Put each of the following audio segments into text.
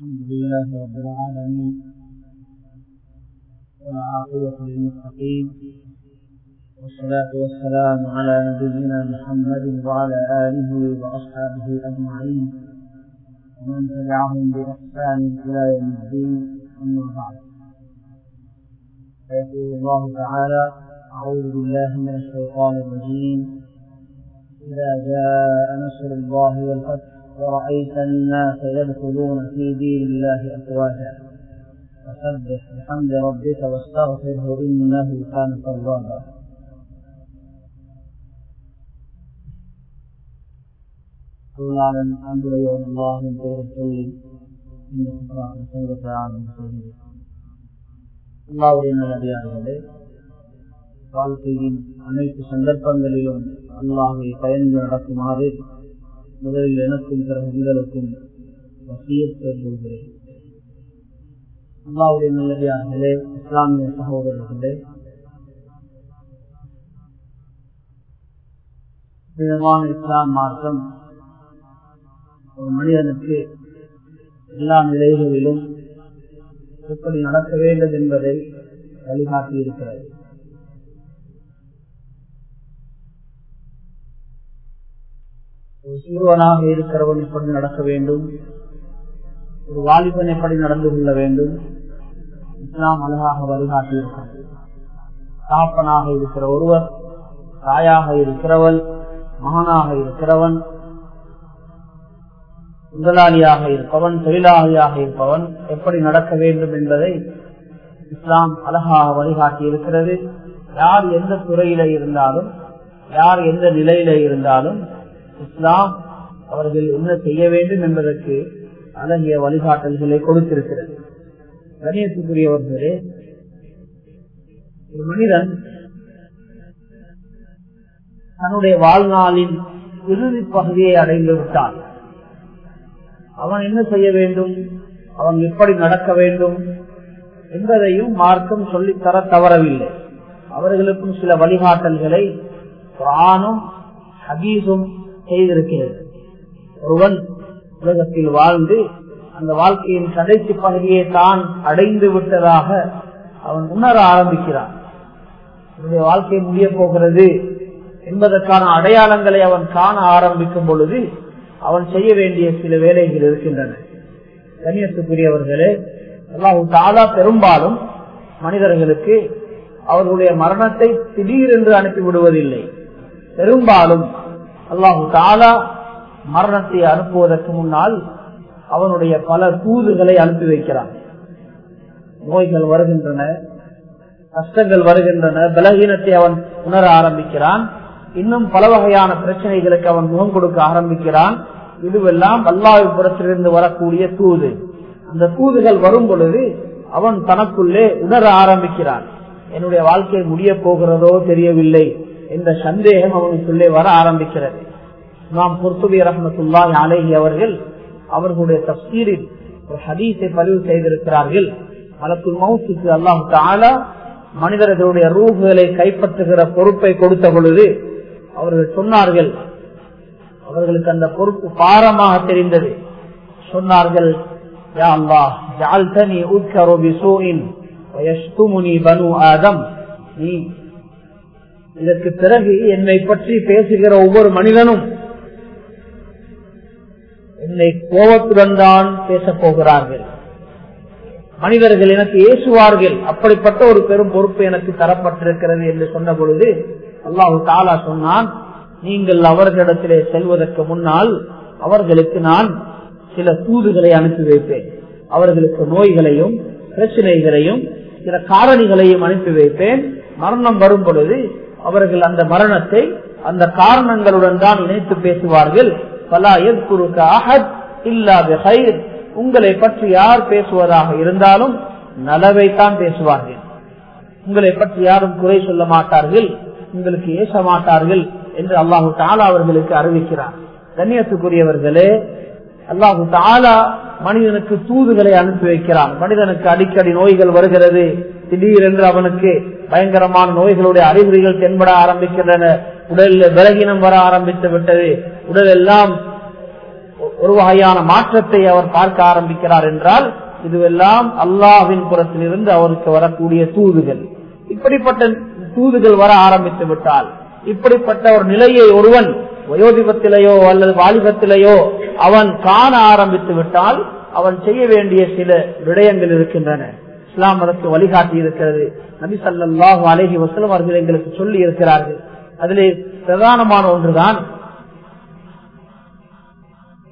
الحمد لله رب العالمين والعاقبة للمتقين والصلاة والسلام على نبينا محمد وعلى آله وأصحابه أجمعين ومن تبعهم بإحسان إلى يوم الدين أما بعد. فيقول الله تعالى أعوذ بالله من الشيطان الرجيم. إذا جاء نصر الله والفتح ورأيت الناس يدخلون في دين الله أفواجا فسبح بحمد ربك واستغفره إنه كان توابا அன்புடையவன் அல்லாஹின் பெயர் சொல்லி இந்த சங்கத்தை ஆரம்பிக்கிறேன் அல்லாவுடைய நல்லடியார்களே வாழ்க்கையின் அனைத்து சந்தர்ப்பங்களிலும் அல்லாஹை பயந்து நடக்குமாறு முதலில் எனக்கும் பிறகு உங்களுக்கும் வசியத்தேர்கொள்கிறேன் அல்லாவுடைய நல்லதாகவே இஸ்லாமிய சகோதரர்களே விதமான இஸ்லாம் மார்க்கம் ஒரு மனிதனுக்கு எல்லா நிலைகளிலும் எப்படி நடக்க வேண்டும் என்பதை வழிகாட்டியிருக்கிறது. சிறுவனாக இருக்கிறவன் எப்படி நடக்க வேண்டும்? ஒரு வாலிபன் எப்படி நடந்து கொள்ள வேண்டும்? இஸ்லாம் அழகாக வழிகாட்டி இருக்கிறது தாப்பனாக இருக்கிற ஒருவர் தாயாக இருக்கிறவள் மகனாக இருக்கிறவன் முதலாளியாக இருப்பவன் தொழிலாளியாக இருப்பவன் எப்படி நடக்க வேண்டும் என்பதை இஸ்லாம் அழகாக வழிகாட்டி இருக்கிறது. யார் எந்த துறையில இருந்தாலும் யார் எந்த நிலையில இருந்தாலும் இஸ்லாம் அவர்கள் என்ன செய்ய வேண்டும் என்பதற்கு அழகிய வழிகாட்டல்களை கொடுத்திருக்கிறது. கணியத்துக்குரியவர்களே ஒரு மனிதன் தன்னுடைய வாழ்நாளின் இறுதி பகுதியை அடைந்து விட்டான். அவன் என்ன செய்ய வேண்டும்? அவன் எப்படி நடக்க வேண்டும்? என்பதையும் மார்க்கம் சொல்லித்தர தவறவில்லை. அவர்களுக்கும் சில வழிகாட்டல்களை ஆணும் ஹபீஸும் செய்திருக்கிறது ஒருவன் உலகத்தில் வாழ்ந்து அந்த வாழ்க்கையின் கடைசி பகுதியை தான் அடைந்து விட்டதாக அவன் உணர ஆரம்பிக்கிறான். என்னுடைய வாழ்க்கை முடிய போகிறது என்பதற்கான அடையாளங்களை அவன் காண ஆரம்பிக்கும் பொழுது அவன் செய்ய வேண்டிய சில வேலைகள் இருக்கின்றன. கண்ணியத்துக்குரியவர்களே அல்லாஹு தாலா பெரும்பாலும் மனிதர்களுக்கு அவர்களுடைய மரணத்தை திடீரென்று அனுப்பிவிடுவதில்லை. பெரும்பாலும் அல்லாஹு தாலா மரணத்தை அனுப்புவதற்கு முன்னால் அவனுடைய பல தூதுகளை அனுப்பி வைக்கிறான். நோய்கள் வருகின்றன கஷ்டங்கள் வருகின்றன பலகீனத்தை அவன் உணர ஆரம்பிக்கிறான். இன்னும் பல வகையான பிரச்சனைகளுக்கு அவன் முகம் கொடுக்க ஆரம்பிக்கிறான். இதுவெல்லாம் அல்லாவிபுரத்திலிருந்து வரக்கூடிய தூது. அந்த தூதுகள் வரும் பொழுது அவன் தனக்குள்ளே உணர ஆரம்பிக்கிறான். என்னுடைய வாழ்க்கை முடிய போகிறதோ தெரியவில்லை. என்ற சந்தேகம் அவனுக்குள்ளே வர ஆரம்பிக்கிறது. நாம் பொறுத்துபி ரஹமத்துல்லா அலேஹி அவர்கள் அவர்களுடைய தப்சீரில் ஒரு ஹதீஸை பதிவு செய்திருக்கிறார்கள். மலக்குள் மவுசுக்கு அல்லாஹு தாலா மனிதர்களுடைய ரூகுகளை கைப்பற்றுகிற பொறுப்பை கொடுத்த பொழுது அவர்கள் சொன்னார்கள் அவர்களுக்கு அந்த பொறுப்பு பாரமாக தெரிந்தது. சொன்னார்கள் நீ இதற்கு பிறகு என்னை பற்றி பேசுகிற ஒவ்வொரு மனிதனும் என்னை கோபத்துடன் தான் பேசப் போகிறார்கள். மனிதர்கள் எனக்கு ஏசுவார்கள். அப்படிப்பட்ட ஒரு பெரும் பொறுப்பு எனக்கு தரப்பட்டிருக்கிறது என்று சொன்ன பொழுது அல்லாஹு தாலா சொன்னான் நீங்கள் அவர்களிடத்திலே செல்வதற்கு முன்னால் அவர்களுக்கு நான் சில தூதுகளை அனுப்பி வைப்பேன். அவர்களுக்கு நோய்களையும் பிரச்சனைகளையும் சில காரணிகளையும் அனுப்பி வைப்பேன். மரணம் வரும் பொழுது அவர்கள் அந்த மரணத்தை அந்த காரணங்களுடன் தான் இணைத்து பேசுவார்கள். பலா எத்குருக்கு அஹத் இல்லாத உங்களை பற்றி யார் பேசுவதாக இருந்தாலும் நலவைத்தான் பேசுவார்கள். உங்களை பற்றி யாரும் குறை சொல்ல மாட்டார்கள் உங்களுக்கு ஏச மாட்டார்கள் என்று அல்லாஹு தாலா அவர்களுக்கு அறிவிக்கிறார். கண்ணியத்துக்குரியவர்களே அல்லாஹு தாலா மனிதனுக்கு தூதுகளை அனுப்பி வைக்கிறான். மனிதனுக்கு அடிக்கடி நோய்கள் வருகிறது. திடீரென்று அவனுக்கு பயங்கரமான நோய்களுடைய அறிகுறிகள் தென்பட ஆரம்பிக்கின்றன. உடலில் விலகினம் வர ஆரம்பித்து விட்டது. உடல் எல்லாம் ஒரு வகையான மாற்றத்தை அவர் பார்க்க ஆரம்பிக்கிறார் என்றால் இதுவெல்லாம் அல்லாஹின் புறத்திலிருந்து அவருக்கு வரக்கூடிய தூதுகள். இப்படிப்பட்ட தூதுகள் வர ஆரம்பித்து விட்டால் இப்படிப்பட்ட ஒரு நிலையை ஒருவன் வயோதிபத்திலேயோ அல்லது வாலிபத்திலேயோ அவன் காண ஆரம்பித்து விட்டால் அவன் செய்ய வேண்டிய சில விடயங்கள் இருக்கின்றன. இஸ்லாம் அதற்கு வழிகாட்டி இருக்கிறது நபி சல்லாஹு அலஹி வசலம் அவர்கள் எங்களுக்கு சொல்லி இருக்கிறார்கள் அதிலே பிரதானமான ஒன்றுதான்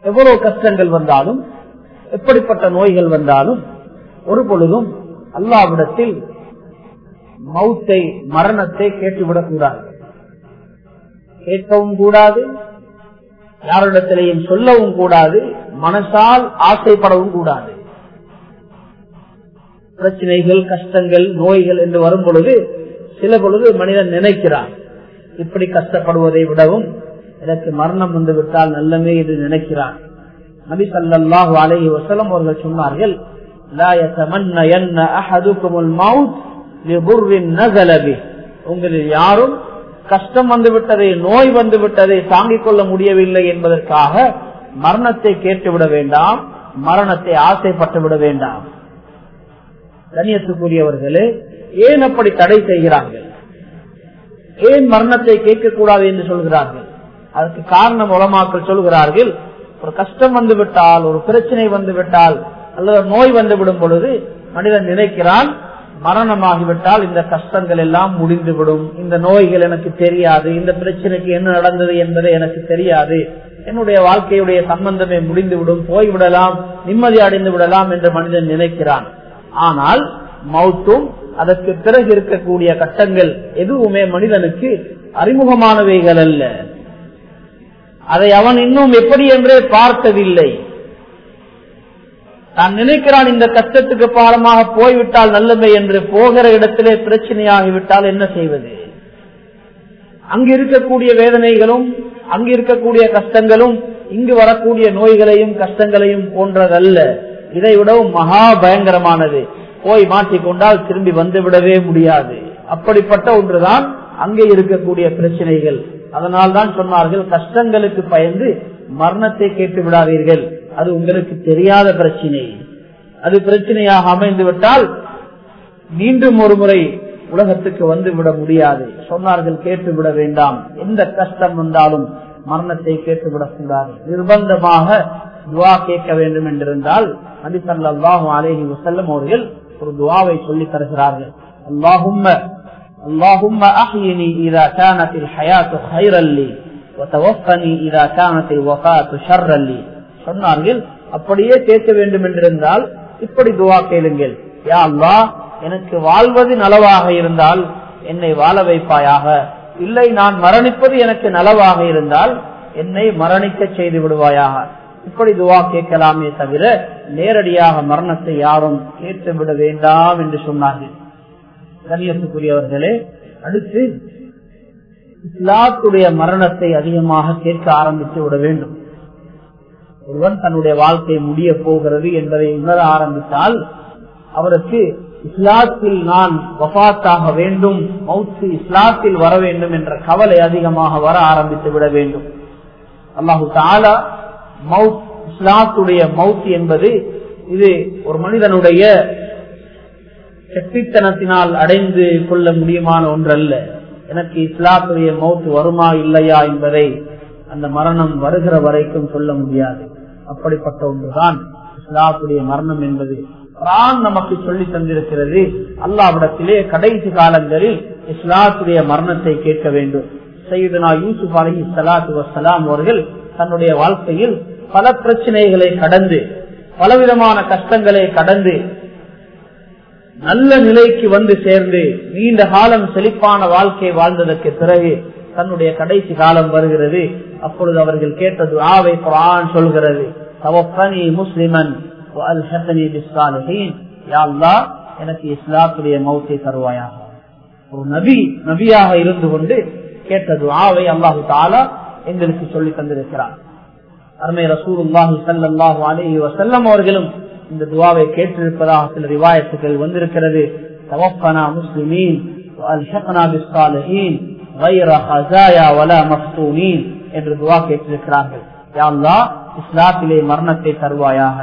எவ்வளவு கஷ்டங்கள் வந்தாலும் எப்படிப்பட்ட நோய்கள் வந்தாலும் ஒரு பொழுதும் அல்லாவிடத்தில் மௌத்தை மரணத்தை கேட்டுவிடக் கூடாது கேட்கவும் கூடாது யாரிடத்திலேயும் சொல்லவும் கூடாது மனசால் ஆசைப்படவும் கூடாது. பிரச்சனைகள் கஷ்டங்கள் நோய்கள் என்று வரும் பொழுது சில பொழுது மனிதன் நினைக்கிறான் இப்படி கஷ்டப்படுவதை விடவும் எனக்கு மரணம் வந்து விட்டால் நல்லமே என்று நினைக்கிறான். நபி சல்லாஹு அலஹி வசலம் அவர்கள் சொன்னார்கள் உங்களில் யாரும் கஷ்டம் வந்து விட்டதை நோய் வந்து விட்டதை தாங்கிக் கொள்ள முடியவில்லை என்பதற்காக மரணத்தை கேட்டுவிட வேண்டாம் மரணத்தை ஆசைப்பட்டு விட வேண்டாம். கண்ணியத்துக்குரியவர்களே ஏன் அப்படி தடை செய்கிறார்கள்? ஏன் மரணத்தை கேட்கக்கூடாது என்று சொல்கிறார்கள்? அதற்கு காரணம் உலமாக்கள் சொல்கிறார்கள் ஒரு கஷ்டம் வந்து விட்டால் ஒரு பிரச்சனை வந்து விட்டால் அல்லது நோய் வந்து விடும் பொழுது மனிதன் நினைக்கிறான் மரணமாகிவிட்டால் இந்த கஷ்டங்கள் எல்லாம் முடிந்துவிடும். இந்த நோய்கள் எனக்கு தெரியாது இந்த பிரச்சனைக்கு என்ன நடந்தது என்பது எனக்கு தெரியாது. என்னுடைய வாழ்க்கையுடைய சம்பந்தமே முடிந்துவிடும் போய்விடலாம் நிம்மதி அடைந்து விடலாம் என்று மனிதன் நினைக்கிறான். ஆனால் மௌத்தும் அதற்கு பிறகு இருக்கக்கூடிய கட்டங்கள் எதுவுமே மனிதனுக்கு அறிமுகமானவைகள் அல்ல. அதை அவன் இன்னும் எப்படி என்றே பார்த்ததில்லை. தான் நினைக்கிறான் இந்த கஷ்டத்துக்கு பாலமாக போய்விட்டால் நல்லமை என்று போகிற இடத்திலே பிரச்சனையாகிவிட்டால் என்ன செய்வது? அங்கு இருக்கக்கூடிய வேதனைகளும் அங்கு இருக்கக்கூடிய கஷ்டங்களும் இங்கு வரக்கூடிய நோய்களையும் கஷ்டங்களையும் போன்றதல்ல. இதை விடவும் மகா பயங்கரமானது. போய் மாட்டிக்கொண்டால் திரும்பி வந்து விடவே முடியாது. அப்படிப்பட்ட ஒன்றுதான் அங்கே இருக்கக்கூடிய பிரச்சனைகள். அதனால் தான் சொன்னார்கள் கஷ்டங்களுக்கு பயந்து மரணத்தை கேட்டு விடாதீர்கள். அது உங்களுக்கு தெரியாத பிரச்சனை. அது பிரச்சனையாக அமைந்து விட்டால் மீண்டும் ஒரு முறை உலகத்துக்கு வந்து விட முடியாது. சொன்னார்கள் கேட்டு விட வேண்டாம். எந்த கஷ்டம் வந்தாலும் மரணத்தை கேட்டு விடக்கூடாது. நிர்பந்தமாக துவா கேட்க வேண்டும் என்றிருந்தால் நபி சல்லாஹூ அலேஹி வசல்லம் அவர்கள் ஒரு துவாவை சொல்லி தருகிறார்கள் அல்லாஹும்ம اللهم أحيني إذا كانت الحياة خيرا لي وتوفني إذا كانت الوفاة شرا لي சொன்னார்கள் அப்படியே கேட்க வேண்டும் என்றிருந்தால் இப்படி துவா கேளுங்கள் யா அல்லா எனக்கு வாழ்வது நலவாக இருந்தால் என்னை வாழ வைப்பாயாக இல்லை நான் மரணிப்பது எனக்கு நலவாக இருந்தால் என்னை மரணிக்க செய்து விடுவாயாக இப்படி துவா கேட்கலாமே தவிர நேரடியாக மரணத்தை யாரும் கேட்டு விட வேண்டாம் என்று சொன்னார்கள். கண்ணியத்துக்குரியவர்களே அடுத்து இஸ்லாத்துடைய மரணத்தை அதிகமாக கேட்க ஆரம்பித்து விட வேண்டும். ஒருவன் தன்னுடைய வாழ்க்கை முடிய போகிறது என்பதை உணர ஆரம்பித்தால் அவருக்கு இஸ்லாத்தில் நான் வபாத்தாக வேண்டும் மவுத்து இஸ்லாத்தில் வர வேண்டும் என்ற கவலை அதிகமாக வர ஆரம்பித்து விட வேண்டும். அல்லாஹு தாலா மவுத் இஸ்லாத்துடைய மவுத் என்பது இது ஒரு மனிதனுடைய சக்தித்தனத்தினால் அடைந்து கொள்ள முடியுமான ஒன்றல்ல. எனக்கு இஸ்லாத்துடைய மவுத்து வருமா இல்லையா என்பதை அந்த மரணம் வருகிற வரைக்கும் சொல்ல முடியாது. அப்படிப்பட்ட ஒன்றுதான் இஸ்லாத்துடைய மரணம் என்பது. குரான் நமக்கு சொல்லி தந்திருக்கிறது அல்லாவிடத்திலே கடைசி காலங்களில் இஸ்லாத்துடைய மரணத்தை கேட்க வேண்டும். சையதுனா யூசுப் அலி சலாத்து வசலாம் அவர்கள் தன்னுடைய வாழ்க்கையில் பல பிரச்சனைகளை கடந்து பலவிதமான கஷ்டங்களை கடந்து நல்ல நிலைக்கு வந்து சேர்ந்து நீண்ட காலம் செழிப்பான வாழ்க்கை வாழ்ந்ததற்கு பிறகு தன்னுடைய கடைசி காலம் வருகிறது. அப்பொழுது அவர்கள் கேட்டது ஆவை குரான் சொல்கிறது. தவப்பனி முஸ்லிமன் எனக்கு இஸ்லாத்துடைய மௌத்தை தருவாயாக. ஒரு நபி நபியாக இருந்து கொண்டு கேட்டது ஆவை அல்லாஹு தாலா எங்களுக்கு சொல்லி தந்திருக்கிறார். அருமை ரசூலுல்லாஹி சல்லாஹு அலஹி வசல்லம் அவர்களும் இந்த துவாவை கேட்டிருப்பதாக சில ரிவாயத்துகள் வந்திருக்கிறது. தவப்பனா முஸ்லிமீன் என்று துவா கேட்டிருக்கிறார்கள். இஸ்லாத்திலே மரணத்தை தருவாயாக.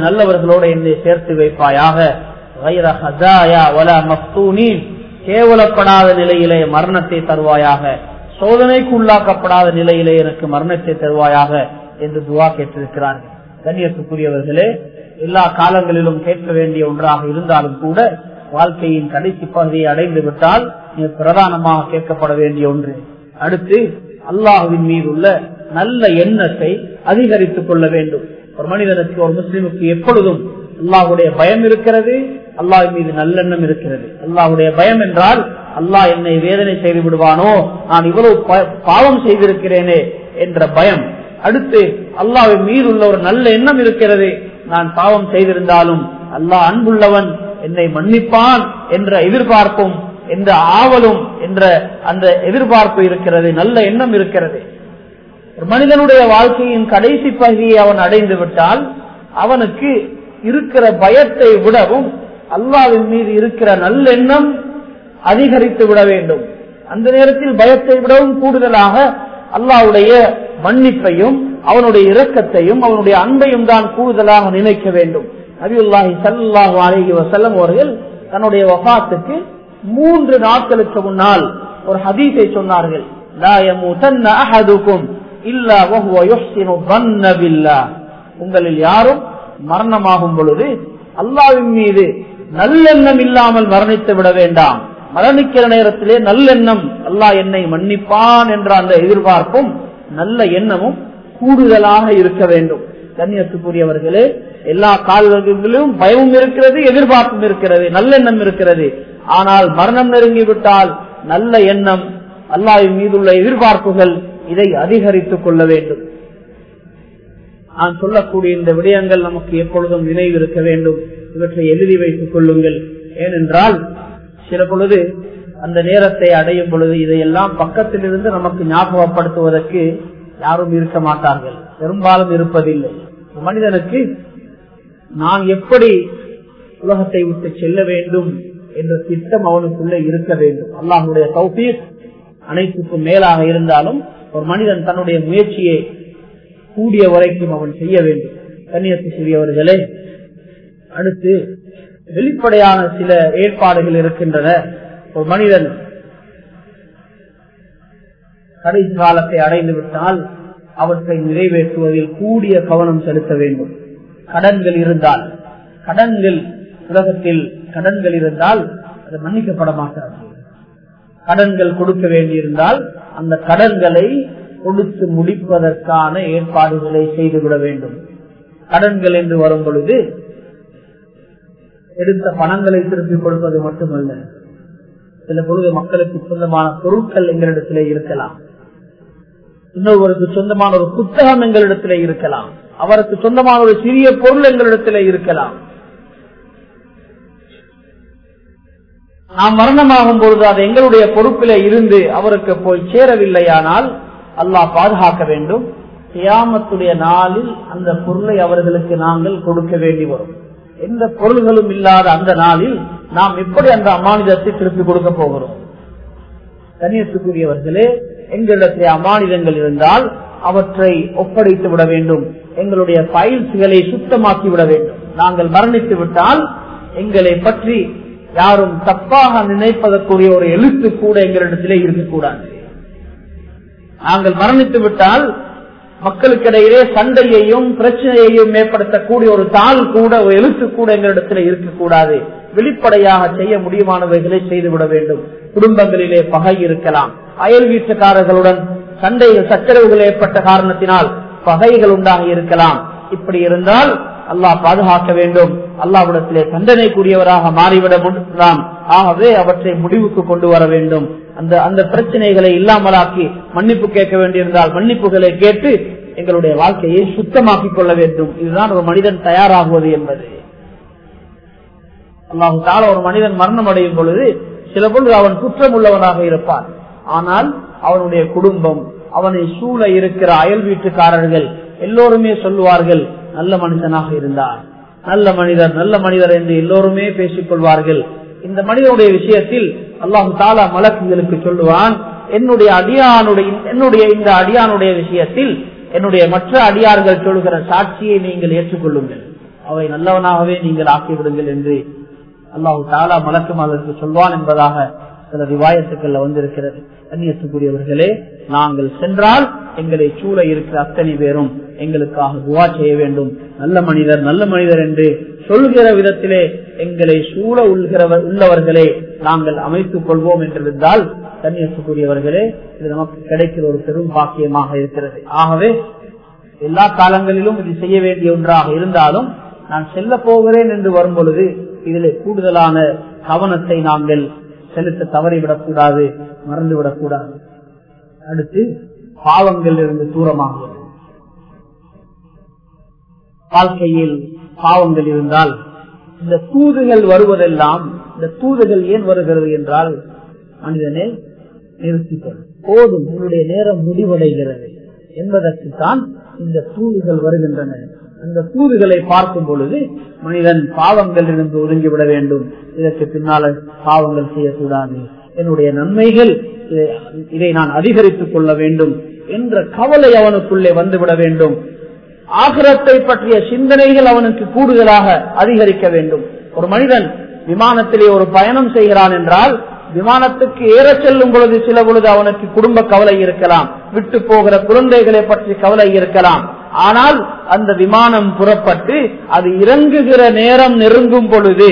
நல்லவர்களோட என்னை சேர்த்து வைப்பாயாக. கேவலப்படாத நிலையிலே மரணத்தை தருவாயாக சோதனைக்கு உள்ளாக்கப்படாத நிலையிலே எனக்கு மரணத்தை தருவாயாக என்று துவா கேட்டிருக்கிறார்கள். கண்ணியத்துக்குரியவர்களே எல்லா காலங்களிலும் கேட்க வேண்டிய ஒன்றாக இருந்தாலும் கூட வாழ்க்கையின் கடைசி பகுதியை அடைந்து விட்டால் பிரதானமாக கேட்கப்பட வேண்டிய ஒன்று. அடுத்து அல்லாஹுவின் மீது உள்ள நல்ல எண்ணத்தை அதிகரித்துக் கொள்ள வேண்டும். ஒரு மனிதனுக்கு ஒரு முஸ்லிமுக்கு எப்பொழுதும் அல்லாஹுடைய பயம் இருக்கிறது அல்லாஹ் மீது நல்லெண்ணம் இருக்கிறது. அல்லாஹுடைய பயம் என்றால் அல்லாஹ் என்னை வேதனை செய்து விடுவானோ? நான் இவ்வளவு பாவம் செய்திருக்கிறேனே என்ற பயம். அடுத்து அல்லாவின் மீது உள்ள ஒரு நல்ல எண்ணம் இருக்கிறது. நான் பாவம் செய்திருந்தாலும் அல்லாஹ் அன்புள்ளவன் என்னை மன்னிப்பான் என்ற எதிர்பார்ப்பும் என்ற ஆவலும் என்ற அந்த எதிர்பார்ப்பு இருக்கிறது நல்ல எண்ணம் இருக்கிறது. மனிதனுடைய வாழ்க்கையின் கடைசி பகுதியை அவன் அடைந்து விட்டால் அவனுக்கு இருக்கிற பயத்தை விடவும் அல்லாவின் மீது இருக்கிற நல்லெண்ணம் அதிகரித்து விட வேண்டும். அந்த நேரத்தில் பயத்தை விடவும் கூடுதலாக அல்லாவுடைய மன்னிப்பையும் அவனுடைய இரக்கத்தையும் அவனுடைய அன்பையும் தான் கூடுதலாக நினைக்க வேண்டும். நபியுல்லாஹி சல்லாஹு அலஹி வசல்லம் அவர்கள் தன்னுடைய வபாத்துக்கு மூன்று நாட்களுக்கு முன்னால் ஒரு ஹதீஸை சொன்னார்கள். உங்களில் யாரும் மரணமாகும் பொழுது அல்லாவின் மீது நல்லெண்ணம் இல்லாமல் மரணித்து விட வேண்டாம். மரணிக்கிற நேரத்திலே நல்லெண்ணம் அல்லாஹ் என்னை மன்னிப்பான் என்ற அந்த எதிர்பார்ப்பும் நல்ல எண்ணமும் கூடுதலாக இருக்க வேண்டும். கண்ணியத்துக்குரியவர்களே எல்லா கால்களிலும் பயமும் இருக்கிறது எதிர்பார்ப்பும் இருக்கிறது நல்லெண்ணம் இருக்கிறது. ஆனால் மரணம் நெருங்கிவிட்டால் நல்ல எண்ணம் அல்லாவின் மீதுள்ள எதிர்பார்ப்புகள் இதை அதிகரித்துக் கொள்ள வேண்டும். நான் சொல்லக்கூடிய இந்த விடயங்கள் நமக்கு எப்பொழுதும் நினைவு இருக்க வேண்டும். இவற்றை எழுதி வைத்துக் கொள்ளுங்கள். ஏனென்றால் சில பொழுது அந்த நேரத்தை அடையும் பொழுது இதையெல்லாம் பக்கத்தில் இருந்து நமக்கு ஞாபகப்படுத்துவதற்கு யாரும் இருக்க மாட்டார்கள். பெரும்பாலும் இருப்பதில்லை. மனிதனுக்கு நான் எப்படி உலகத்தை விட்டு செல்ல வேண்டும் என்ற திட்டம் அவனுக்குள்ளே இருக்க வேண்டும். அல்லாஹுடைய சௌபீஸ் அனைத்துக்கும் மேலாக இருந்தாலும் ஒரு மனிதன் தன்னுடைய முயற்சியை கூடிய வரைக்கும் அவன் செய்ய வேண்டும். கன்னியத்து சிறியவர்களே அடுத்து வெளிப்படையான சில ஏற்பாடுகள் இருக்கின்றன. ஒரு மனிதன் கடைசி காலத்தை அடைந்து விட்டால் அவற்றை நிறைவேற்றுவதில் கூடிய கவனம் செலுத்த வேண்டும். கடன்கள் இருந்தால் கடன்கள் உலகத்தில் கடன்கள் இருந்தால் அது மன்னிக்கப்பட மாட்டார்கள் கடன்கள் கொடுக்க வேண்டியிருந்தால் அந்த கடன்களை கொடுத்து முடிப்பதற்கான ஏற்பாடுகளை செய்துவிட வேண்டும். கடன்கள் என்று வரும் பொழுது எடுத்த பணங்களை திருப்பிக் கொடுப்பது மட்டுமல்ல சில பொழுது மக்களுக்கு சொந்தமான பொருட்கள் எங்களிடத்திலே இருக்கலாம். இன்னொருவருக்கு சொந்தமான ஒரு புத்தகம் எங்களிடத்திலே இருக்கலாம். அவருக்கு சொந்தமான ஒரு சிறிய பொருள் எங்களிடத்திலே இருக்கலாம். நாம் மரணமாகும் பொழுது அது எங்களுடைய பொறுப்பிலே இருந்து அவருக்கு போய் சேரவில்லையானால் அல்லாஹ் பாதுகாக்க வேண்டும். கியாமத்துடைய நாளில் அந்த பொருளை அவர்களுக்கு நாங்கள் கொடுக்க வேண்டி வரும். எந்த பொருள்களும் இல்லாத அந்த நாளில் நாம் எப்படி அந்த அமானிதத்தை திருப்பி கொடுக்க போகிறோம்? கண்ணியத்துக்குரியவர்களே எங்களிடத்தில் அமானிதங்கள் இருந்தால் அவற்றை ஒப்படைத்து விட வேண்டும். எங்களுடைய பயிற்சிகளை சுத்தமாக்கி விட வேண்டும். நாங்கள் மரணித்து விட்டால் எங்களை பற்றி யாரும் தப்பாக நினைப்பதற்குரிய ஒரு எழுத்து கூட எங்களிடத்திலே இருக்கக்கூடாது. நாங்கள் மரணித்து விட்டால் மக்களுக்கிடையிலே சண்டையையும் பிரச்சனையையும் ஏற்படுத்தக்கூடிய ஒரு தாள் கூட ஒரு எழுத்து கூட எங்களிடத்தில் இருக்கக்கூடாது. வெளிப்படையாக செய்ய முடியுமானவைகளை செய்துவிட வேண்டும். குடும்பங்களிலே பகை இருக்கலாம். அயல் வீட்டுக்காரர்களுடன் சண்டைகள் சச்சரவுகள் ஏற்பட்ட காரணத்தினால் பகைகள் உண்டாகி இருக்கலாம். இப்படி இருந்தால் அல்லாஹ் பாதுகாக்க வேண்டும். அல்லாவிடத்திலே தண்டனைக்குரியவராக மாறிவிட முடியலாம் ஆகவே அவற்றை முடிவுக்கு கொண்டு வர வேண்டும். அந்த அந்த பிரச்சனைகளை இல்லாமலாக்கி மன்னிப்பு கேட்க வேண்டியிருந்தால் மன்னிப்புகளை கேட்டு எங்களுடைய வாழ்க்கையை சுத்தமாக்கிக் கொள்ள வேண்டும். இதுதான் ஒரு மனிதன் தயாராகுவது என்பது. அல்லாஹு ஒரு மனிதன் மரணம் அடையும் பொழுது சில பொழுது அவன் குற்றம் உள்ளவனாக இருப்பான். ஆனால் அவனுடைய குடும்பம் அவனை சூழ இருக்கிற அயல் வீட்டுக்காரர்கள் எல்லோருமே சொல்லுவார்கள் நல்ல மனிதனாக இருந்தார் நல்ல மனிதர் நல்ல மனிதர் என்று எல்லோருமே பேசிக் கொள்வார்கள். இந்த மனிதனுடைய விஷயத்தில் அல்லாஹு தாலா மலக்குகளுக்கு சொல்லுவான் என்னுடைய அடியானுடைய என்னுடைய இந்த அடியானுடைய விஷயத்தில் என்னுடைய மற்ற அடியார்கள் சொல்கிற சாட்சியை நீங்கள் ஏற்றுக்கொள்ளுங்கள். அவை நல்லவனாகவே நீங்கள் ஆக்கிவிடுங்கள் என்று அல்லாஹு தாலா மலக்கும் அதற்கு சொல்வான் என்பதாக சில ரிவாயத்துக்கள் வந்திருக்கிறது. கண்ணியத்துக்குரியவர்களே நாங்கள் சென்றால் எங்களை சூழ இருக்கிற அத்தனை பேரும் எங்களுக்காக துவா செய்ய வேண்டும். நல்ல மனிதர் நல்ல மனிதர் என்று சொல்கிற விதத்திலே எங்களை சூழ உள்கிறவர் உள்ளவர்களே நாங்கள் அமைத்துக் கொள்வோம் என்றிருந்தால் கண்ணியத்துக்குரியவர்களே இது நமக்கு கிடைக்கிற ஒரு பெரும் பாக்கியமாக இருக்கிறது. ஆகவே எல்லா காலங்களிலும் இது செய்ய வேண்டிய ஒன்றாக இருந்தாலும் நான் செல்ல போகிறேன் என்று வரும் பொழுது இதில் கூடுதலான கவனத்தை நாங்கள் செலுத்த தவறிவிடக்கூடாது மறந்துவிடக்கூடாது. அடுத்து பாவங்கள் இருந்து தூரமாகுவது. வாழ்க்கையில் பாவங்கள் இருந்தால் இந்த தூதுகள் வருவதெல்லாம் இந்த தூதுகள் ஏன் வருகிறது என்றால் மனிதனே நிறுத்திக்கொள். போதும் உன்னுடைய நேரம் முடிவடைகிறது என்பதற்கு தான் இந்த தூதுகள் வருகின்றன. அந்த தூதுகளை பார்க்கும் பொழுது மனிதன் பாவங்கள் இருந்து ஒதுங்கிவிட வேண்டும். இதற்கு பின்னால பாவங்கள் செய்யக்கூடாது. என்னுடைய நன்மைகள் இதை நான் அதிகரித்துக் கொள்ள வேண்டும். என்ற கவலை அவனுக்குள்ளே வந்துவிட வேண்டும். ஆகிரத்தை பற்றிய சிந்தனைகள் அவனுக்கு கூடுதலாக அதிகரிக்க வேண்டும். ஒரு மனிதன் விமானத்திலே ஒரு பயணம் செய்கிறான் என்றால் விமானத்துக்கு ஏற செல்லும் பொழுது சில பொழுது அவனுக்கு குடும்ப கவலை இருக்கலாம். விட்டு போகிற குழந்தைகளை பற்றி கவலை இருக்கலாம். ஆனால் அந்த விமானம் புறப்பட்டு அது இறங்குகிற நேரம் நெருங்கும் பொழுது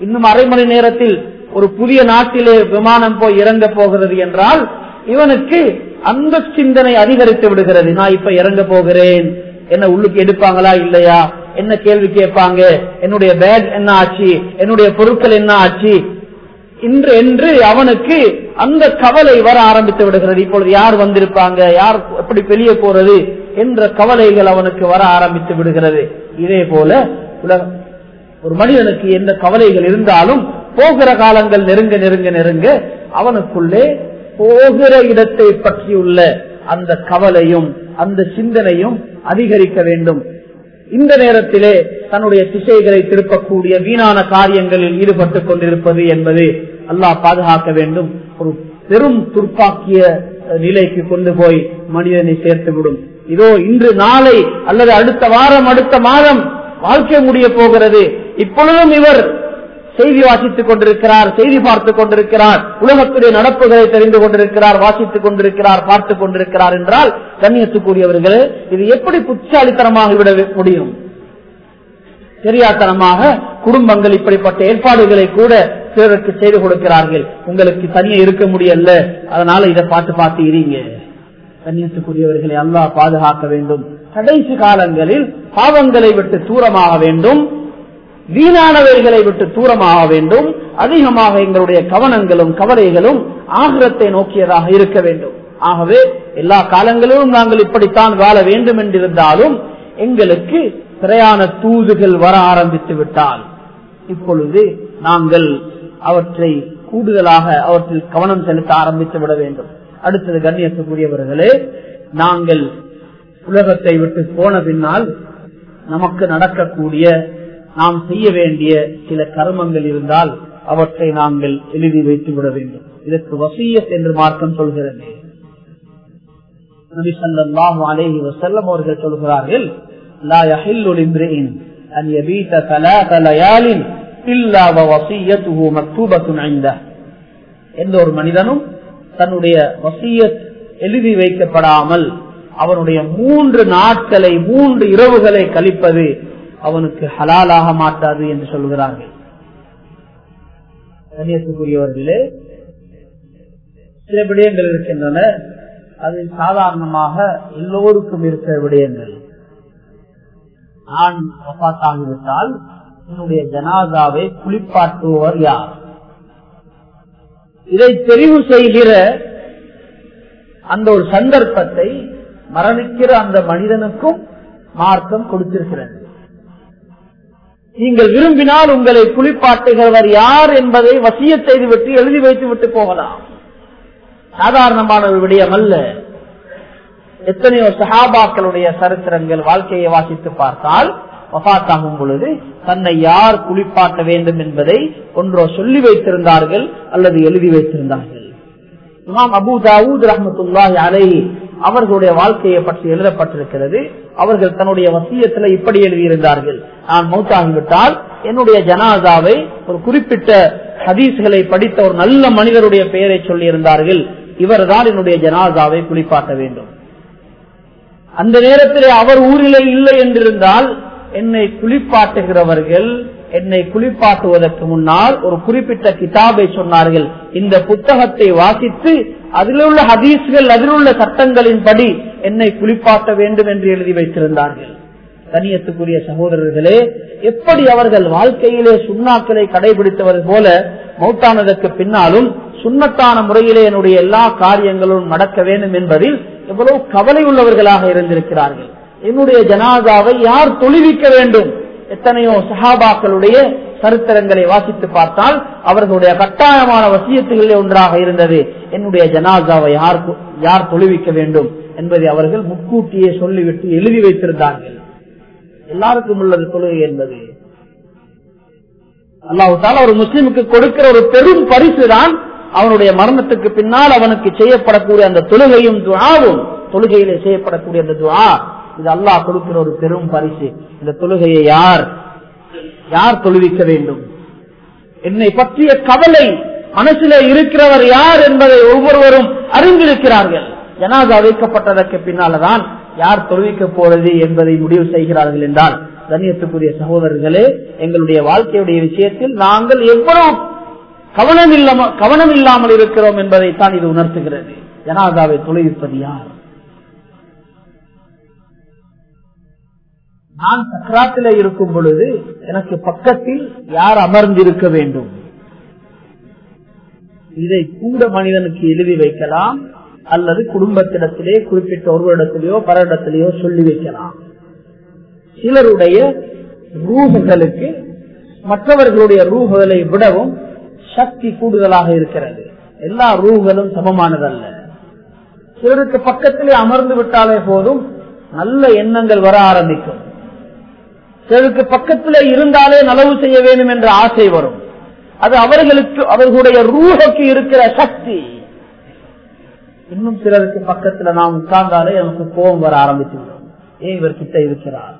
இன்னும் அரை மணி நேரத்தில் ஒரு புதிய நாட்டிலே விமானம் போய் இறங்க போகிறது என்றால் இவனுக்கு அந்த சிந்தனை அதிகரித்து விடுகிறது. நான் இப்ப இறங்க போகிறேன். என்ன உள்ளுக்கு எடுப்பாங்களா இல்லையா? என்ன கேள்வி கேட்பாங்க? என்னுடைய பேக் என்ன ஆச்சு? என்னுடைய பொருட்கள் என்ன ஆச்சு? இன்று என்று அவனுக்கு அந்த கவலை வர ஆரம்பித்து விடுகிறது. இப்பொழுது யார் வந்திருப்பாங்க? யார் எப்படி வெளியே போறது? என்ற கவலைகள் அவனுக்கு வர ஆரம்பித்து விடுகிறது. இதே போல ஒரு மனிதனுக்கு எந்த கவலைகள் இருந்தாலும் போகிற காலங்கள் நெருங்க நெருங்க நெருங்க அவனுக்குள்ளே போகிற இடத்தை பற்றியுள்ள அந்த கவலையும் அந்த சிந்தனையும் அதிகரிக்க வேண்டும். இந்த நேரத்திலே தன்னுடைய திசைகளை திருப்பக்கூடிய வீணான காரியங்களில் ஈடுபட்டுக் கொண்டிருப்பது என்பது அல்லாஹ் பாதுகாக்க வேண்டும். ஒரு பெரும் துர்ப்பாக்கிய நிலைக்கு கொண்டு போய் மனிதனை சேர்த்துவிடும் இதோ இன்று நாளை அல்லது அடுத்த வாரம் அடுத்த மாதம் வாழ்க்கை முடிய போகிறது. இப்பொழுதும் இவர் செய்தி வாசித்துக் கொண்டிருக்கிறார் செய்தி பார்த்துக் கொண்டிருக்கிறார் உலகத்துடைய நடப்புகளை தெரிந்து கொண்டிருக்கிறார் வாசித்துக் கொண்டிருக்கிறார் பார்த்துக் கொண்டிருக்கிறார் என்றால் கண்ணியத்துக்குரியவர்களே இது எப்படி புச்சாலித்தனமாக விட முடியும்? தெரியாத்தனமாக குடும்பங்கள் இப்படிப்பட்ட ஏற்பாடுகளை கூட சிலருக்கு செய்து கொடுக்கிறார்கள். உங்களுக்கு தனியே இருக்க முடியல அதனால இதை பார்த்து பார்த்து இருங்க. கண்ணியத்துக்குரியவர்களை அல்லாஹ் பாதுகாக்க வேண்டும். கடைசி காலங்களில் பாவங்களை விட்டு தூரமாக வேண்டும். வீணானவைகளை விட்டு தூரமாக வேண்டும். அதிகமாக எங்களுடைய கவனங்களும் கவலைகளும் ஆகிரத்தை நோக்கியதாக இருக்க வேண்டும். ஆகவே எல்லா காலங்களிலும் நாங்கள் இப்படித்தான் வாழ வேண்டும் என்றிருந்தாலும் எங்களுக்கு பிரயாண தூதுகள் வர ஆரம்பித்து விட்டால் இப்பொழுது நாங்கள் அவற்றை கூடுதலாக அவற்றில் கவனம் செலுத்த ஆரம்பித்து விட வேண்டும். அடுத்தது கண்ணியத்துக்குரியவர்களே நாங்கள் உலகத்தை விட்டு போன பின்னால் நமக்கு நடக்கக்கூடிய நாம் செய்ய வேண்டிய சில கர்மங்கள் இருந்தால் அவற்றை நாங்கள் எழுதி வைத்து விட வேண்டும் இதற்கு வசியத் என்று மார்க்கம் சொல்கிறது நபி ஸல்லல்லாஹு அலைஹி வஸல்லம் அவர்கள் சொல்கிறார்கள் லா யஹில்லு லிம்ரிஇன் அன் யபீத ثلاث ليال إلا ووصيته مكتوبة عنده எந்த ஒரு மனிதனும் தன்னுடைய வசியத் எழுதி வைக்கப்படாமல் அவனுடைய மூன்று நாட்களை மூன்று இரவுகளை கழிப்பது அவனுக்கு ஹலாலாக மாட்டாது என்று சொல்கிறார்கள். கண்ணியத்துக்குரியவர்களே சில விடயங்கள் இருக்கின்றன. அது சாதாரணமாக எல்லோருக்கும் இருக்கிற விடயங்கள். நான் அப்பாத்தாகிவிட்டால் என்னுடைய ஜனாதாவை குளிப்பாட்டுபவர் யார்? இதை தெரிவு செய்கிற அந்த ஒரு சந்தர்ப்பத்தை மரணிக்கிற அந்த மனிதனுக்கும் மார்க்கம் கொடுத்திருக்கிறது. நீங்கள் விரும்பினால் உங்களை குளிப்பாட்டுகிறவர் யார் என்பதை வசிய செய்துவிட்டு எழுதி வைத்து விட்டு போகலாம். சாதாரணமான ஒரு விடயம் அல்ல. எத்தனையோ சஹாபாக்களுடைய சரித்திரங்கள் வாழ்க்கையை வாசித்து பார்த்தால் வபாத்தாகும் பொழுது தன்னை யார் குளிப்பாட்ட வேண்டும் என்பதை ஒன்றோ சொல்லி வைத்திருந்தார்கள் அல்லது எழுதி வைத்திருந்தார்கள். இமாம் அபு தாவூத் ரஹமத்துல்லாஹி அலை அவர்களுடைய வாழ்க்கையை பற்றி எழுதப்பட்டிருக்கிறது. அவர்கள் தன்னுடைய வசியத்தில் இப்படி எழுதியிருந்தார்கள். நான் மௌத்தாகிவிட்டால் என்னுடைய ஜனாதாவை ஒரு குறிப்பிட்ட ஹதீஸ்களை படித்த ஒரு நல்ல மனிதருடைய பெயரை சொல்லியிருந்தார்கள். இவர்தான் என்னுடைய ஜனாதாவை குளிப்பாட்ட வேண்டும். அந்த நேரத்திலே அவர் ஊரிலே இல்லை என்றிருந்தால் என்னை குளிப்பாட்டுகிறவர்கள் என்னை குளிப்பாட்டுவதற்கு முன்னால் ஒரு குறிப்பிட்ட கிதாபை சொன்னார்கள். இந்த புத்தகத்தை வாசித்து அதில் உள்ள ஹதீஸ்கள் அதில் உள்ள சட்டங்களின்படி என்னை குளிப்பாட்ட வேண்டும் என்று எழுதி வைத்திருந்தார்கள். கனியத்துக்குரிய சகோதரர்களே எப்படி அவர்கள் வாழ்க்கையிலே சுண்ணாக்களை கடைபிடித்தவர் போல மௌத்தானதற்கு பின்னாலும் சுண்ணத்தான முறையிலே என்னுடைய எல்லா காரியங்களும் நடக்க வேண்டும் என்பதில் எவ்வளவு கவலை உள்ளவர்களாக இருந்திருக்கிறார்கள். என்னுடைய ஜனாதாவை யார் தொழுவிக்க வேண்டும்? எத்தனையோ சஹாபாக்களுடைய சரித்திரங்களை வாசித்து பார்த்தால் அவர்களுடைய கட்டாயமான வசியத்துகளிலே ஒன்றாக இருந்தது. என்னுடைய ஜனாசாவை யார் யார் தொழுவிக்க வேண்டும் என்பதை அவர்கள் முன்கூட்டியே சொல்லிவிட்டு எழுதி வைத்திருந்தார்கள். எல்லாருக்கும் உள்ளது தொழுகை என்பது. அல்லாஹால ஒரு முஸ்லிமுக்கு கொடுக்கிற ஒரு பெரும் பரிசு தான் அவனுடைய மரணத்துக்கு பின்னால் அவனுக்கு செய்யப்படக்கூடிய அந்த தொழுகையும் துவாவும் தொழுகையிலே செய்யப்படக்கூடிய அந்த துவா இது அல்லாஹ் கொடுக்கிற ஒரு பெரும் பரிசு. இந்த தொழுகையை யார் யார் தொழுவிக்க வேண்டும்? என்னை பற்றிய கவலை மனசில இருக்கிறவர் யார் என்பதை ஒவ்வொருவரும் அறிந்திருக்கிறார்கள். ஜனாதா வைக்கப்பட்டதற்கு பின்னால்தான் யார் தொழுவிக்க போறது என்பதை முடிவு செய்கிறார்கள் என்றால் கண்ணியத்துக்குரிய சகோதரர்களே எங்களுடைய வாழ்க்கையுடைய விஷயத்தில் நாங்கள் எவ்வளவு கவனம் இல்லாமல் கவனம் இல்லாமல் இருக்கிறோம் என்பதைத்தான் இது உணர்த்துகிறது. ஜனாதாவை தொழுவிப்பது யார்? நான் சக்கராத்தில இருக்கும் பொழுது எனக்கு பக்கத்தில் யார் அமர்ந்திருக்க வேண்டும்? இதை கூட மனிதனுக்கு எழுதி வைக்கலாம் அல்லது குடும்பத்திடத்திலே குறிப்பிட்ட ஒருவரிடத்திலேயோ பலரிடத்திலேயோ சொல்லி வைக்கலாம். சிலருடைய ரூகுகளுக்கு மற்றவர்களுடைய ரூபங்களை விடவும் சக்தி கூடுதலாக இருக்கிறது. எல்லா ரூகளும் சமமானதல்ல. சிலருக்கு பக்கத்திலே அமர்ந்து விட்டாலே போதும் நல்ல எண்ணங்கள் வர ஆரம்பிக்கும். சிலருக்கு பக்கத்தில் இருந்தாலே நலவு செய்ய வேண்டும் என்ற ஆசை வரும். அது அவர்களுக்கு அவர்களுடைய ரூஹக்கு இருக்கிற சக்தி. இன்னும் சிலருக்கு பக்கத்துல நாம் உட்கார்ந்தாலே நமக்கு கோபம் வர ஆரம்பித்துவிடும். ஏன் இவர் கிட்ட இருக்கிறார்?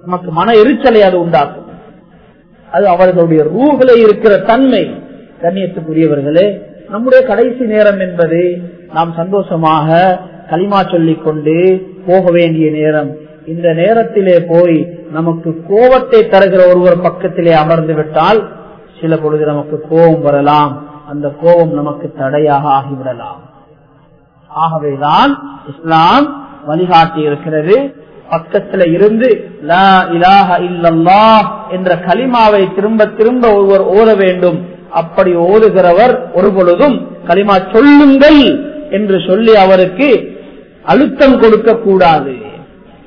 நமக்கு மன எரிச்சலை அது உண்டாக்கும். அது அவர்களுடைய ரூகில இருக்கிற தன்மை. கண்ணியத்துக்குரியவர்களே நம்முடைய கடைசி நேரம் என்பது நாம் சந்தோஷமாக களிமா சொல்லிக் கொண்டு போக வேண்டிய நேரம். இந்த நேரத்திலே போய் நமக்கு கோபத்தை தருகிற ஒருவர் பக்கத்திலே அமர்ந்து விட்டால் சில பொழுது நமக்கு கோபம் வரலாம். அந்த கோபம் நமக்கு தடையாக ஆகிவிடலாம். ஆகவேதான் இஸ்லாம் வழிகாட்டி இருக்கிறது. பக்கத்துல இருந்து லா இலாஹ இல்லல்லா என்ற கலிமாவை திரும்ப திரும்ப ஒருவர் ஓத வேண்டும். அப்படி ஓதுகிறவர் ஒரு பொழுதும் களிமா சொல்லுங்கள் என்று சொல்லி அவருக்கு அழுத்தம் கொடுக்க கூடாது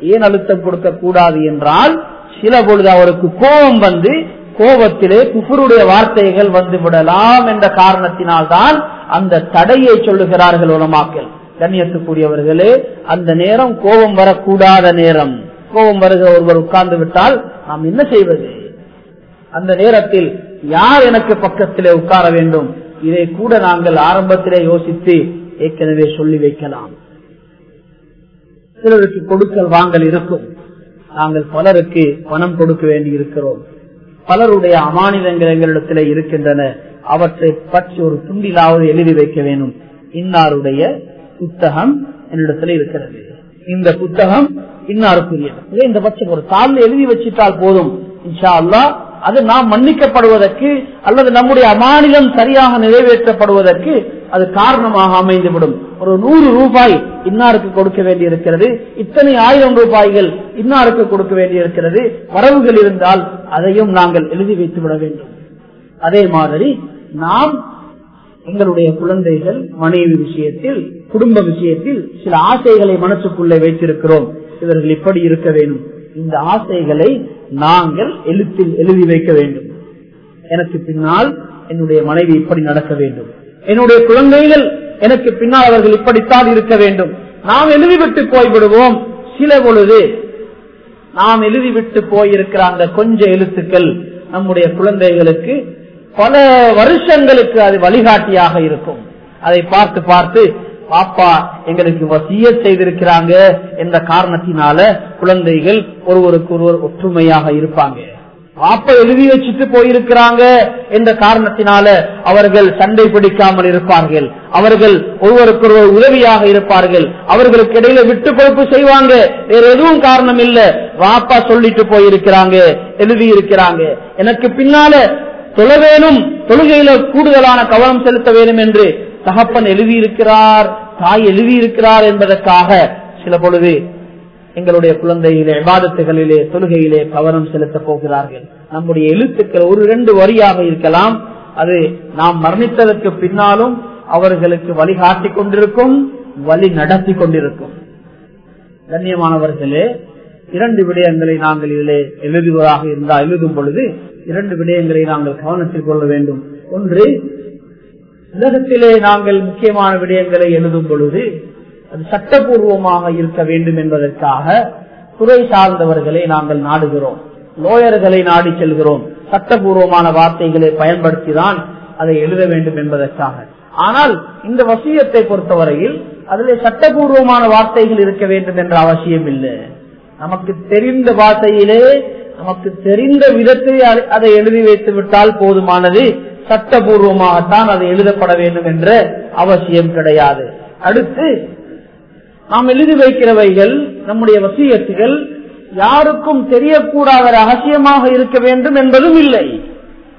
ஏன் அழுத்தம் கொடுக்க கூடாது என்றால் சில பொழுது அவருக்கு கோபம் வந்து கோபத்திலே குஃபருடைய வார்த்தைகள் வந்து விடலாம் என்ற காரணத்தினால்தான் அந்த தடையை சொல்லுகிறார்கள் உலமாக்கல் கண்ணியத்துக்குரியவர்களே அந்த நேரம் கோபம் வரக்கூடாத நேரம். கோபம் வருகிற ஒருவர் உட்கார்ந்து விட்டால் நாம் என்ன செய்வது? அந்த நேரத்தில் யார் எனக்கு பக்கத்திலே உட்கார வேண்டும்? இதை கூட நாங்கள் ஆரம்பத்திலே யோசித்து ஏற்கனவே சொல்லி வைக்கலாம். சிலருக்கு கொடுக்கல் வாங்கல் இருக்கும். நாங்கள் பலருக்கு பணம் கொடுக்க வேண்டி இருக்கிறோம். பலருடைய அமானிதங்கள் எங்களிடத்திலே இருக்கின்றன. அவற்றை பற்றி ஒரு துண்டிலாவது எழுதி வைக்க வேண்டும். இன்னாருடைய புத்தகம் என்னிடத்துல இருக்கிறது. இந்த புத்தகம் இன்னாருக்குரியது. இந்த பட்சம் ஒரு தாளில் எழுதி வச்சிட்டால் போதும். இன்ஷா அல்லா அது நாம் மன்னிக்கப்படுவதற்கு அல்லது நம்முடைய அமானிதம் சரியாக நிறைவேற்றப்படுவதற்கு அது காரணமாக அமைந்துவிடும். ஒரு நூறு ரூபாய் இன்னாருக்கு கொடுக்க வேண்டி இருக்கிறது இத்தனை ஆயிரம் ரூபாய்கள் இன்னாருக்கு கொடுக்க வேண்டி இருக்கிறது வரவுகள் இருந்தால் அதையும் நாங்கள் எழுதி வைத்து விட வேண்டும். அதே மாதிரி நாம் எங்களுடைய குழந்தைகள் மனைவி விஷயத்தில் குடும்ப விஷயத்தில் சில ஆசைகளை மனசுக்குள்ளே வைத்திருக்கிறோம். இவர்கள் இப்படி இருக்க வேண்டும். இந்த ஆசைகளை நாங்கள் எழுத்தில் எழுதி வைக்க வேண்டும். எனக்கு பின்னால் என்னுடைய மனைவி இப்படி நடக்க வேண்டும். என்னுடைய குழந்தைகள் எனக்கு பின்னால் அவர்கள் இப்படித்தான் இருக்க வேண்டும். நாம் எழுதிவிட்டு போய்விடுவோம். சில பொழுது நாம் எழுதிவிட்டு போயிருக்கிற அந்த கொஞ்ச எழுத்துக்கள் நம்முடைய குழந்தைகளுக்கு பல வருஷங்களுக்கு அது வழிகாட்டியாக இருக்கும். அதை பார்த்து பார்த்து பாப்பா எங்களுக்கு வசிய செய்திருக்கிறாங்க. என்ற காரணத்தினால குழந்தைகள் ஒருவருக்கு ஒருவர் ஒற்றுமையாக இருப்பாங்க. பாப்பா எழுதி வச்சுட்டு போயிருக்கிறாங்க என்ற காரணத்தினால அவர்கள் சண்டை பிடிக்காமல் இருப்பார்கள். அவர்கள் ஒவ்வொருக்கொரு உதவியாக இருப்பார்கள். அவர்களுக்கு இடையில விட்டு கொடுப்பு செய்வாங்க. வேற எதுவும் காரணம் இல்ல. வாப்பா சொல்லிட்டு போயிருக்கிறாங்க எழுதி இருக்கிறாங்க. எனக்கு பின்னால தொழ வேணும் தொழுகையில கூடுதலான கவனம் செலுத்த வேண்டும் என்று தகப்பன் எழுதியிருக்கிறார் தாய் எழுதியிருக்கிறார் என்பதற்காக சில பொழுது எங்களுடைய குழந்தையிலே விவாதத்துகளிலே தொழுகையிலே கவனம் செலுத்தப் போகிறார்கள். நம்முடைய எழுத்துக்கள் ஒரு இரண்டு வரியாக இருக்கலாம். அது நாம் மரணித்ததற்கு பின்னாலும் அவர்களுக்கு வழிகாட்டி கொண்டிருக்கும் வழி நடத்தி கொண்டிருக்கும். கண்ணியமானவர்களே இரண்டு விடயங்களை நாங்கள் இதிலே எழுதுவதாக இருந்தால் எழுதும் பொழுது இரண்டு விடயங்களை நாங்கள் கவனத்தில் கொள்ள வேண்டும். ஒன்று உலகத்திலே நாங்கள் முக்கியமான விடயங்களை எழுதும் பொழுது அது சட்டபூர்வமாக இருக்க வேண்டும் என்பதற்காக துறை சார்ந்தவர்களை நாங்கள் நாடுகிறோம். லோயர்களை நாடி செல்கிறோம். சட்டபூர்வமான வார்த்தைகளை பயன்படுத்திதான் அதை எழுத வேண்டும் என்பதற்காக. ஆனால் இந்த வசியத்தை பொறுத்தவரையில் அதிலே சட்டபூர்வமான வார்த்தைகள் இருக்க வேண்டும் என்ற அவசியம் இல்லை. நமக்கு தெரிந்த வார்த்தையிலே நமக்கு தெரிந்த விதத்திலே அதை எழுதி வைத்து விட்டால் போதுமானது. சட்டபூர்வமாகத்தான் அது எழுதப்பட வேண்டும் என்ற அவசியம் கிடையாது. அடுத்து நாம் எழுதி வைக்கிறவைகள் நம்முடைய வசியத்துகள் யாருக்கும் தெரியக்கூடாத ரகசியமாக இருக்க வேண்டும் என்பதும் இல்லை.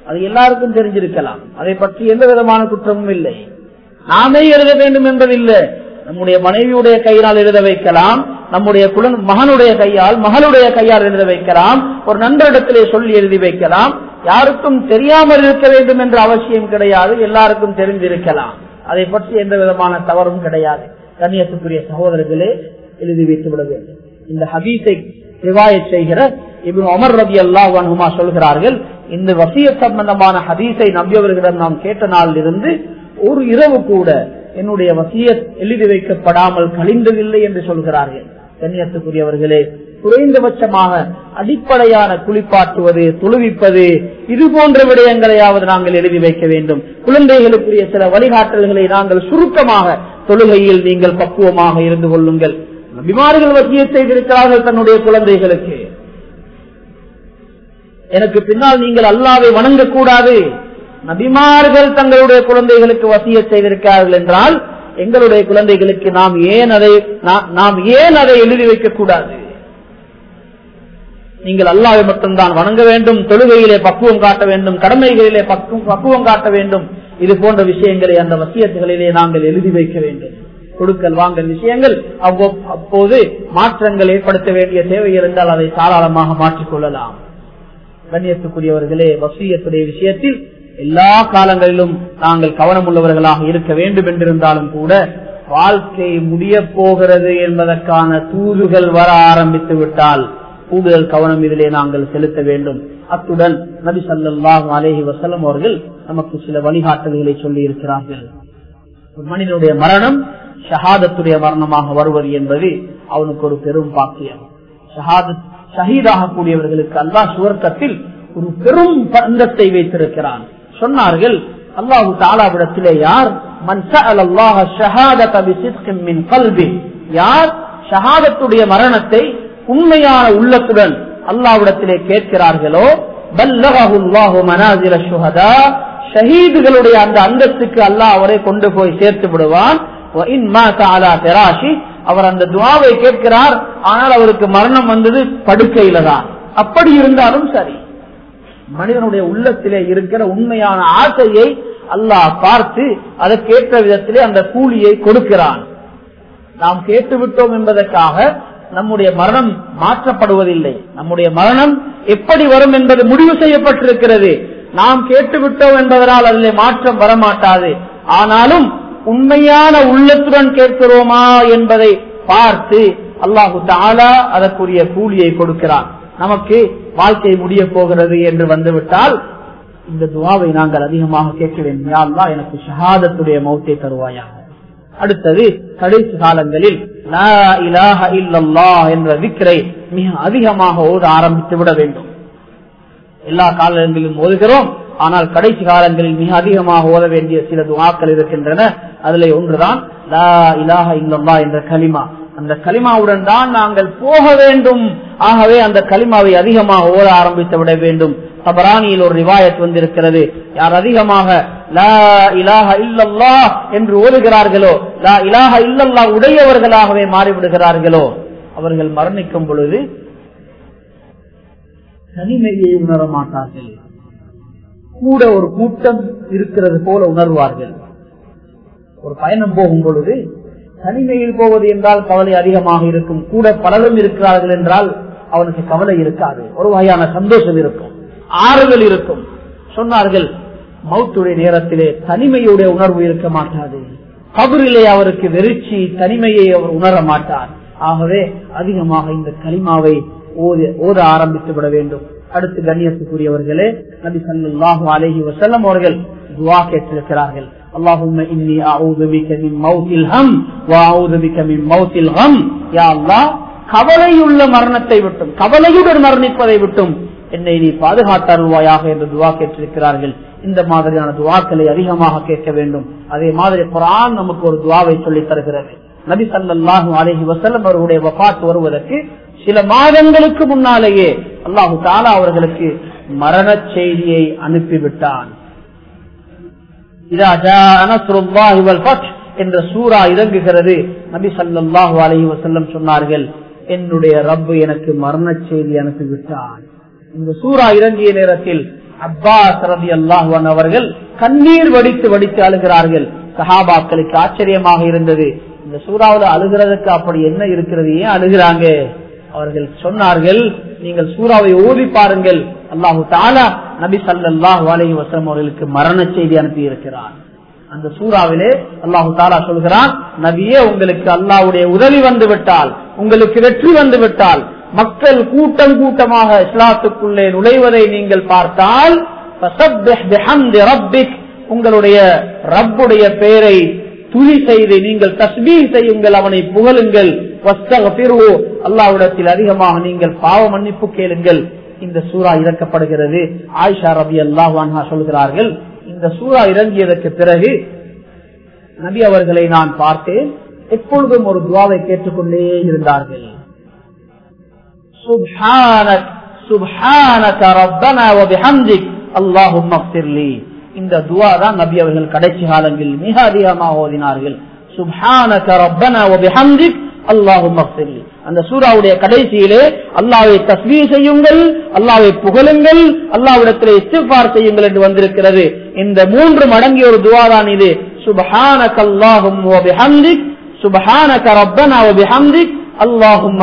அது எல்லாருக்கும் தெரிஞ்சிருக்கலாம். அதை பற்றி எந்த விதமான குற்றமும் இல்லை. நாமே எழுத வேண்டும் என்பதில்லை. நம்முடைய மனைவியுடைய கையால் எழுத வைக்கலாம். நம்முடைய குழந்தை மகனுடைய கையால் மகளுடைய கையால் எழுத வைக்கலாம். ஒரு நண்பரிடத்திலே சொல்லி எழுதி வைக்கலாம். யாருக்கும் தெரியாமல் இருக்க வேண்டும் என்ற அவசியம் கிடையாது. எல்லாருக்கும் தெரிந்திருக்கலாம். அதை பற்றி எந்த விதமான தவறும் கிடையாது. கண்ணியத்துக்குரிய சகோதரர்களே எழுதி வைத்து விட வேண்டும். இந்த ஹபீஸை ரிவாய செய்கிற இவன் அமர் ரவி அல்லாஹுமா சொல்கிறார்கள் இந்த வசிய சம்பந்தமான ஹதீஸை நம்பியவர்களிடம் நாம் கேட்ட நாளில் இருந்து ஒரு இரவு கூட என்னுடைய வசிய எழுதி வைக்கப்படாமல் கழிந்ததில்லை என்று சொல்கிறார்கள். கண்ணியத்துக்குரியவர்களே குறைந்தபட்சமாக அடிப்படையான குளிப்பாட்டுவது துளுவிப்பது இது போன்ற விடயங்களையாவது நாங்கள் எழுதி வைக்க வேண்டும். குழந்தைகளுக்குரிய சில வழிகாட்டல்களை நாங்கள் சுருக்கமாக தொழுகையில் நீங்கள் பக்குவமாக இருந்து கொள்ளுங்கள். நபிமார்கள் வசிய செய்திருக்கிறார்கள் தன்னுடைய குழந்தைகளுக்கு. எனக்கு பின்னால் நீங்கள் அல்லாவை வணங்கக்கூடாது. நபிமார்கள் தங்களுடைய குழந்தைகளுக்கு வசிய செய்திருக்கிறார்கள் என்றால் எங்களுடைய குழந்தைகளுக்கு நாம் ஏன் அதை நாம் ஏன் அதை எழுதி வைக்கக்கூடாது? நீங்கள் அல்லாவை மட்டும்தான் வணங்க வேண்டும் தொழுகையிலே பக்குவம் காட்ட வேண்டும் கடமைகளிலே பக்குவம் காட்ட வேண்டும். இது போன்ற விஷயங்களை அந்த வசியத்துகளிலே நாங்கள் எழுதி வைக்க வேண்டும். கொடுக்கல் வாங்கல் விஷயங்கள் அப்போது மாற்றங்கள் ஏற்படுத்த வேண்டிய தேவை இருந்தால் அதை தாராளமாக மாற்றிக்கொள்ளலாம் கண்ணியத்துக்குரியவர்களே வசியத்துடைய விஷயத்தில் எல்லா காலங்களிலும் நாங்கள் கவனம் உள்ளவர்களாக இருக்க வேண்டும் என்றிருந்தாலும் கூட வாழ்க்கை முடிய போகிறது என்பதற்கான தூதுகள் வர ஆரம்பித்து விட்டால் கூடுதல் கவனம் இதிலே நாங்கள் செலுத்த வேண்டும். அத்துடன் நபி சல்லாஹ் அலேஹி வசலம் அவர்கள் நமக்கு சில வழிகாட்டல்களை சொல்லி இருக்கிறார்கள் மனிதனுடைய மரணம் ஷஹாதத்துடைய மரணமாக வருவது என்பது அவனுக்கு ஒரு பெரும் பாக்கியம். ஷஹாதத் ஷஹீதாக கூடியவர்களுக்கு அல்லா சுவர்க்கத்தில் ஒரு பெரும் பந்தத்தை வைத்திருக்கிறான். சொன்னார்கள் அல்லாஹு தாலாவிடத்திலே யார் யார் ஷஹாதத்துடைய மரணத்தை உண்மையான உள்ளத்துடன் அல்லாவிடத்திலே கேட்கிறார்களோ ஷஹீதுகளுடைய அந்த அந்தத்துக்கு அல்லாஹ் அவரை கொண்டு போய் சேர்த்து விடுவான். அவர் அந்த துவாவை கேட்கிறார் ஆனால் அவருக்கு மரணம் வந்தது படுக்கையில தான். அப்படி இருந்தாலும் சரி மனிதனுடைய உள்ளத்திலே இருக்கிற உண்மையான ஆசையை அல்லாஹ் பார்த்து அதற்கேற்ற விதத்திலே அந்த கூலியை கொடுக்கிறான். நாம் கேட்டுவிட்டோம் என்பதற்காக நம்முடைய மரணம் மாற்றப்படுவதில்லை. நம்முடைய மரணம் எப்படி வரும் என்பது முடிவு செய்யப்பட்டிருக்கிறது. நாம் கேட்டுவிட்டோம் என்பதனால் அதில் மாற்றம் வரமாட்டாது. ஆனாலும் உண்மையான உள்ளத்துடன் கேட்கிறோமா என்பதை பார்த்து அல்லாஹு தாலா அதற்குரிய கூலியை கொடுக்கிறான். நமக்கு வாழ்க்கை முடிய போகிறது என்று வந்துவிட்டால் இந்த துவாவை நாங்கள் அதிகமாக கேட்க வேண்டும். எனக்கு ஷஹாதத்துடைய மௌத்தை தருவாயாக. அடுத்தது கடைசி காலங்களில் என்ற விக்கிரை மிக அதிகமாக ஓத ஆரம்பித்து விட வேண்டும். எல்லா காலங்களிலும் ஓதுகிறோம் ஆனால் கடைசி காலங்களில் மிக அதிகமாக ஓத வேண்டிய சில துவாக்கள் இருக்கின்றன. அதுல ஒன்றுதான் லா இலாஹ இல்லல்லா என்ற கலிமா. அந்த கலிமாவுடன் தான் நாங்கள் போக வேண்டும். ஆகவே அந்த கலிமாவை அதிகமாக ஓட ஆரம்பித்து விட வேண்டும். தபரானியில் ஒரு ரிவாயத் வந்திருக்கிறது. யார் அதிகமாக லா இலாஹ இல்லல்லா என்று ஓடுகிறார்களோ லா இலாஹ இல்லல்லா உடையவர்களாகவே மாறிவிடுகிறார்களோ அவர்கள் மரணிக்கும் பொழுது தனிமையை உணர மாட்டார்கள். கூட ஒரு கூட்டம் இருக்கிறது போல உணர்வார்கள். ஒரு பயணம் போகும் பொழுது தனிமையில் போவது என்றால் கவலை அதிகமாக இருக்கும். கூட பலரும் இருக்கிறார்கள் என்றால் அவனுக்கு கவலை இருக்காது. ஒரு வகையான சந்தோஷம் இருக்கும். ஆறுதல் இருக்கும். சொன்னார்கள் மௌத்துடைய நேரத்திலே தனிமையுடைய உணர்வு இருக்க மாட்டாது. கபரிலே அவருக்கு வெறிச்சி தனிமையை அவர் உணர மாட்டார். ஆகவே அதிகமாக இந்த கலிமாவை ஓத ஆரம்பித்து விட வேண்டும். அடுத்து கண்ணியத்துக்குரியவர்களே நபி சல்லாஹு அலஹி வசல்லம் அவர்கள் துவா கேட்டிருக்கிறார்கள். اللهم إني أعوذ بك من موت الهم وأعوذ بك من موت الغم يا الله கவலையுள்ள மரணத்தை விட்டும் கவலையுடன் மரணிப்பதை விட்டும் என்னை நீ பாதுகாத்தருள்வாயாக என்று துவா கேட்டிருக்கிறார்கள் இந்த மாதிரியான துவாக்களை அதிகமாக கேட்க வேண்டும் அதே மாதிரி குரான் நமக்கு ஒரு துவாவை சொல்லி தருகிறது நபி சல்லாஹூ அலஹி வசல்லம் அவர்களுடைய வபாத் வருவதற்கு சில மாதங்களுக்கு முன்னாலேயே அல்லாஹு தாலா அவர்களுக்கு மரண செய்தியை அனுப்பிவிட்டான் என்ற சூரா இறங்குகிறது. நபி சல்லாஹு அலஹி வசல்லம் சொன்னார்கள் என்னுடைய ரப்பு எனக்கு மரண செய்தி அனுப்பிவிட்டான் இந்த சூரா இறங்கிய நேரத்தில் அப்பாஸ் ரதி அல்லாஹுவன் அவர்கள் கண்ணீர் வடித்து வடித்து அழுகிறார்கள். சஹாபாக்களுக்கு ஆச்சரியமாக இருந்தது இந்த சூறாவில் அழுகிறதுக்கு அப்படி என்ன இருக்கிறது? ஏன் அழுகிறாங்க? அவர்கள் சொன்னார்கள் நீங்கள் சூறாவை ஓதி பாருங்கள். அல்லாஹு தாலா நபி சல்லாஹ் அலஹி வசலம் அவர்களுக்கு மரண செய்தி அனுப்பி இருக்கிறார் அந்த சூறாவிலே அல்லாஹு தாலா சொல்கிறான் நபியே உங்களுக்கு அல்லாவுடைய உதவி வந்து விட்டால் உங்களுக்கு வெற்றி வந்து விட்டால் மக்கள் கூட்டம் கூட்டமாக இஸ்லாத்துக்குள்ளே நுழைவதை நீங்கள் பார்த்தால் உங்களுடைய ரப்புடைய பெயரை துணி செய்து நீங்கள் தஸ்மீ செய்யுங்கள் அவனை புகழுங்கள் அல்லாவிடத்தில் அதிகமாக நீங்கள் பாவ மன்னிப்பு கேளுங்கள். இந்த சூறா இறக்கப்படுகிறது. ஆயிஷா ரபி அல்லாஹ் சொல்கிறார்கள் இந்த சூறா இறங்கியதற்கு பிறகு நபி அவர்களை நான் பார்த்தேன். எப்பொழுதும் ஒரு துவாவை கேட்டுக்கொண்டே இருந்தார்கள். இந்த துவா தான் நபி அவர்கள் கடைசி காலங்களில் மிக அதிகமாக ஓதினார்கள். சுபான ரப்பனா அந்த சூறாவுடைய கடைசியிலே அல்லாவை தஸ்மீ செய்யுங்கள் அல்லாவை புகழுங்கள் அல்லாவிடத்திலே இஸ்திஃபார் செய்யுங்கள் என்று வந்திருக்கிறது. இந்த மூன்று மடங்கிய ஒரு துவாதான் இது சுபஹான கல்லாஹும் சுபஹான பிஹம்திக் அல்லாஹும்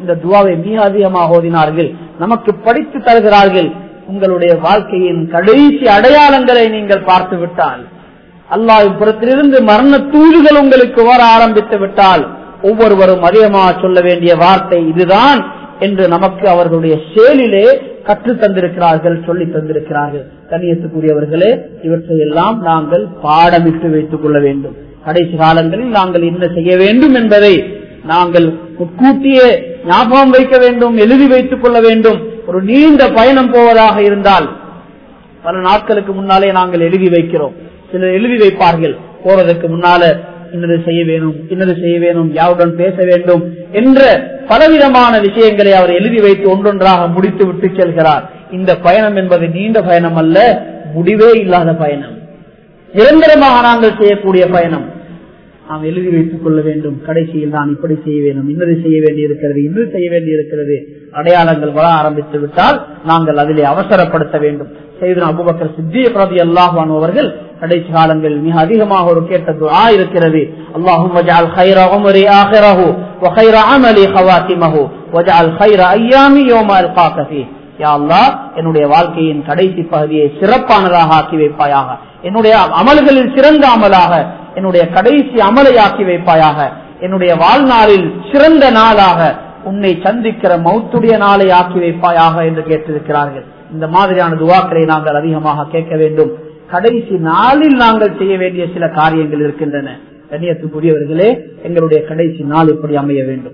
இந்த துவாவை மிக அதிகமாக ஓதினார்கள். நமக்கு படித்து தருகிறார்கள். உங்களுடைய வாழ்க்கையின் கடைசி அடையாளங்களை நீங்கள் பார்த்து விட்டால் அல்லாஹ் புறத்திலிருந்து மரண தூதுகள் உங்களுக்கு வர ஆரம்பித்து விட்டால் ஒவ்வொருவரும் அதிகமாக சொல்ல வேண்டிய வார்த்தை இதுதான் என்று நமக்கு அவர்களுடைய செயலிலே கற்று தந்திருக்கிறார்கள் சொல்லி தந்திருக்கிறார்கள். கண்ணியத்துக்குரியவர்களே இவற்றையெல்லாம் நாங்கள் பாடமிட்டு வைத்துக் கொள்ள வேண்டும். கடைசி காலங்களில் நாங்கள் என்ன செய்ய வேண்டும் என்பதை நாங்கள் முன்கூட்டியே ஞாபகம் வைக்க வேண்டும் எழுதி வைத்துக் கொள்ள வேண்டும். ஒரு நீண்ட பயணம் போவதாக இருந்தால் பல நாட்களுக்கு முன்னாலே நாங்கள் எழுதி வைக்கிறோம். சிலர் எழுதி வைப்பார்கள். போறதுக்கு முன்னால இன்னது செய்ய வேணும் இன்னது செய்ய வேணும் யாருடன் பேச வேண்டும் என்ற பலவிதமான விஷயங்களை அவர் எழுதி வைத்து ஒன்றொன்றாக முடித்து விட்டு செல்கிறார். இந்த பயணம் என்பது நீண்ட பயணம் அல்ல முடிவே இல்லாத பயணம். நிரந்தரமாக நாங்கள் செய்யக்கூடிய பயணம். நாம் எழுதி வைத்துக் கொள்ள வேண்டும். கடைசியில் நான் இப்படி செய்ய வேண்டும். இன்னது செய்ய வேண்டியிருக்கிறது இருக்கிறது செய்ய வேண்டியிருக்கிறது. அடையாளங்கள் வர ஆரம்பித்து விட்டால் நாங்கள் அதிலே அவசரப்படுத்த வேண்டும். செய்து அபுபக்கர் சித்திய பிரதி அல்லாஹான் அவர்கள் கடைசி காலங்களில் மிக அதிகமாக ஒரு கேட்ட துஆ இருக்கிறது அல்லாஹும் வஜஅல் خير عمري آخره وخير عملي خواتمه وجعل خير ايامي يوم القاك فيه யா அல்லாஹ் என்னுடைய வாழ்க்கையின் கடைசி பகுதியை சிறப்பானதாக ஆக்கி வைப்பாயாக என்னுடைய அமல்களில் சிறந்த அமலாக என்னுடைய கடைசி அமலை ஆக்கி வைப்பாயாக என்னுடைய வாழ்நாளில் சிறந்த நாளாக உன்னை சந்திக்கிற மௌத்துடைய நாளை ஆக்கி வைப்பாயாக என்று கேட்டிருக்கிறார்கள் இந்த மாதிரியான துவாக்களை நாங்கள் அதிகமாக கேட்க வேண்டும் கடைசி நாளில் நாங்கள் செய்ய வேண்டிய சில காரியங்கள் இருக்கின்றன. கண்ணியத்துக்குரியவர்களே எங்களுடைய கடைசி நாள் இப்படி அமைய வேண்டும்.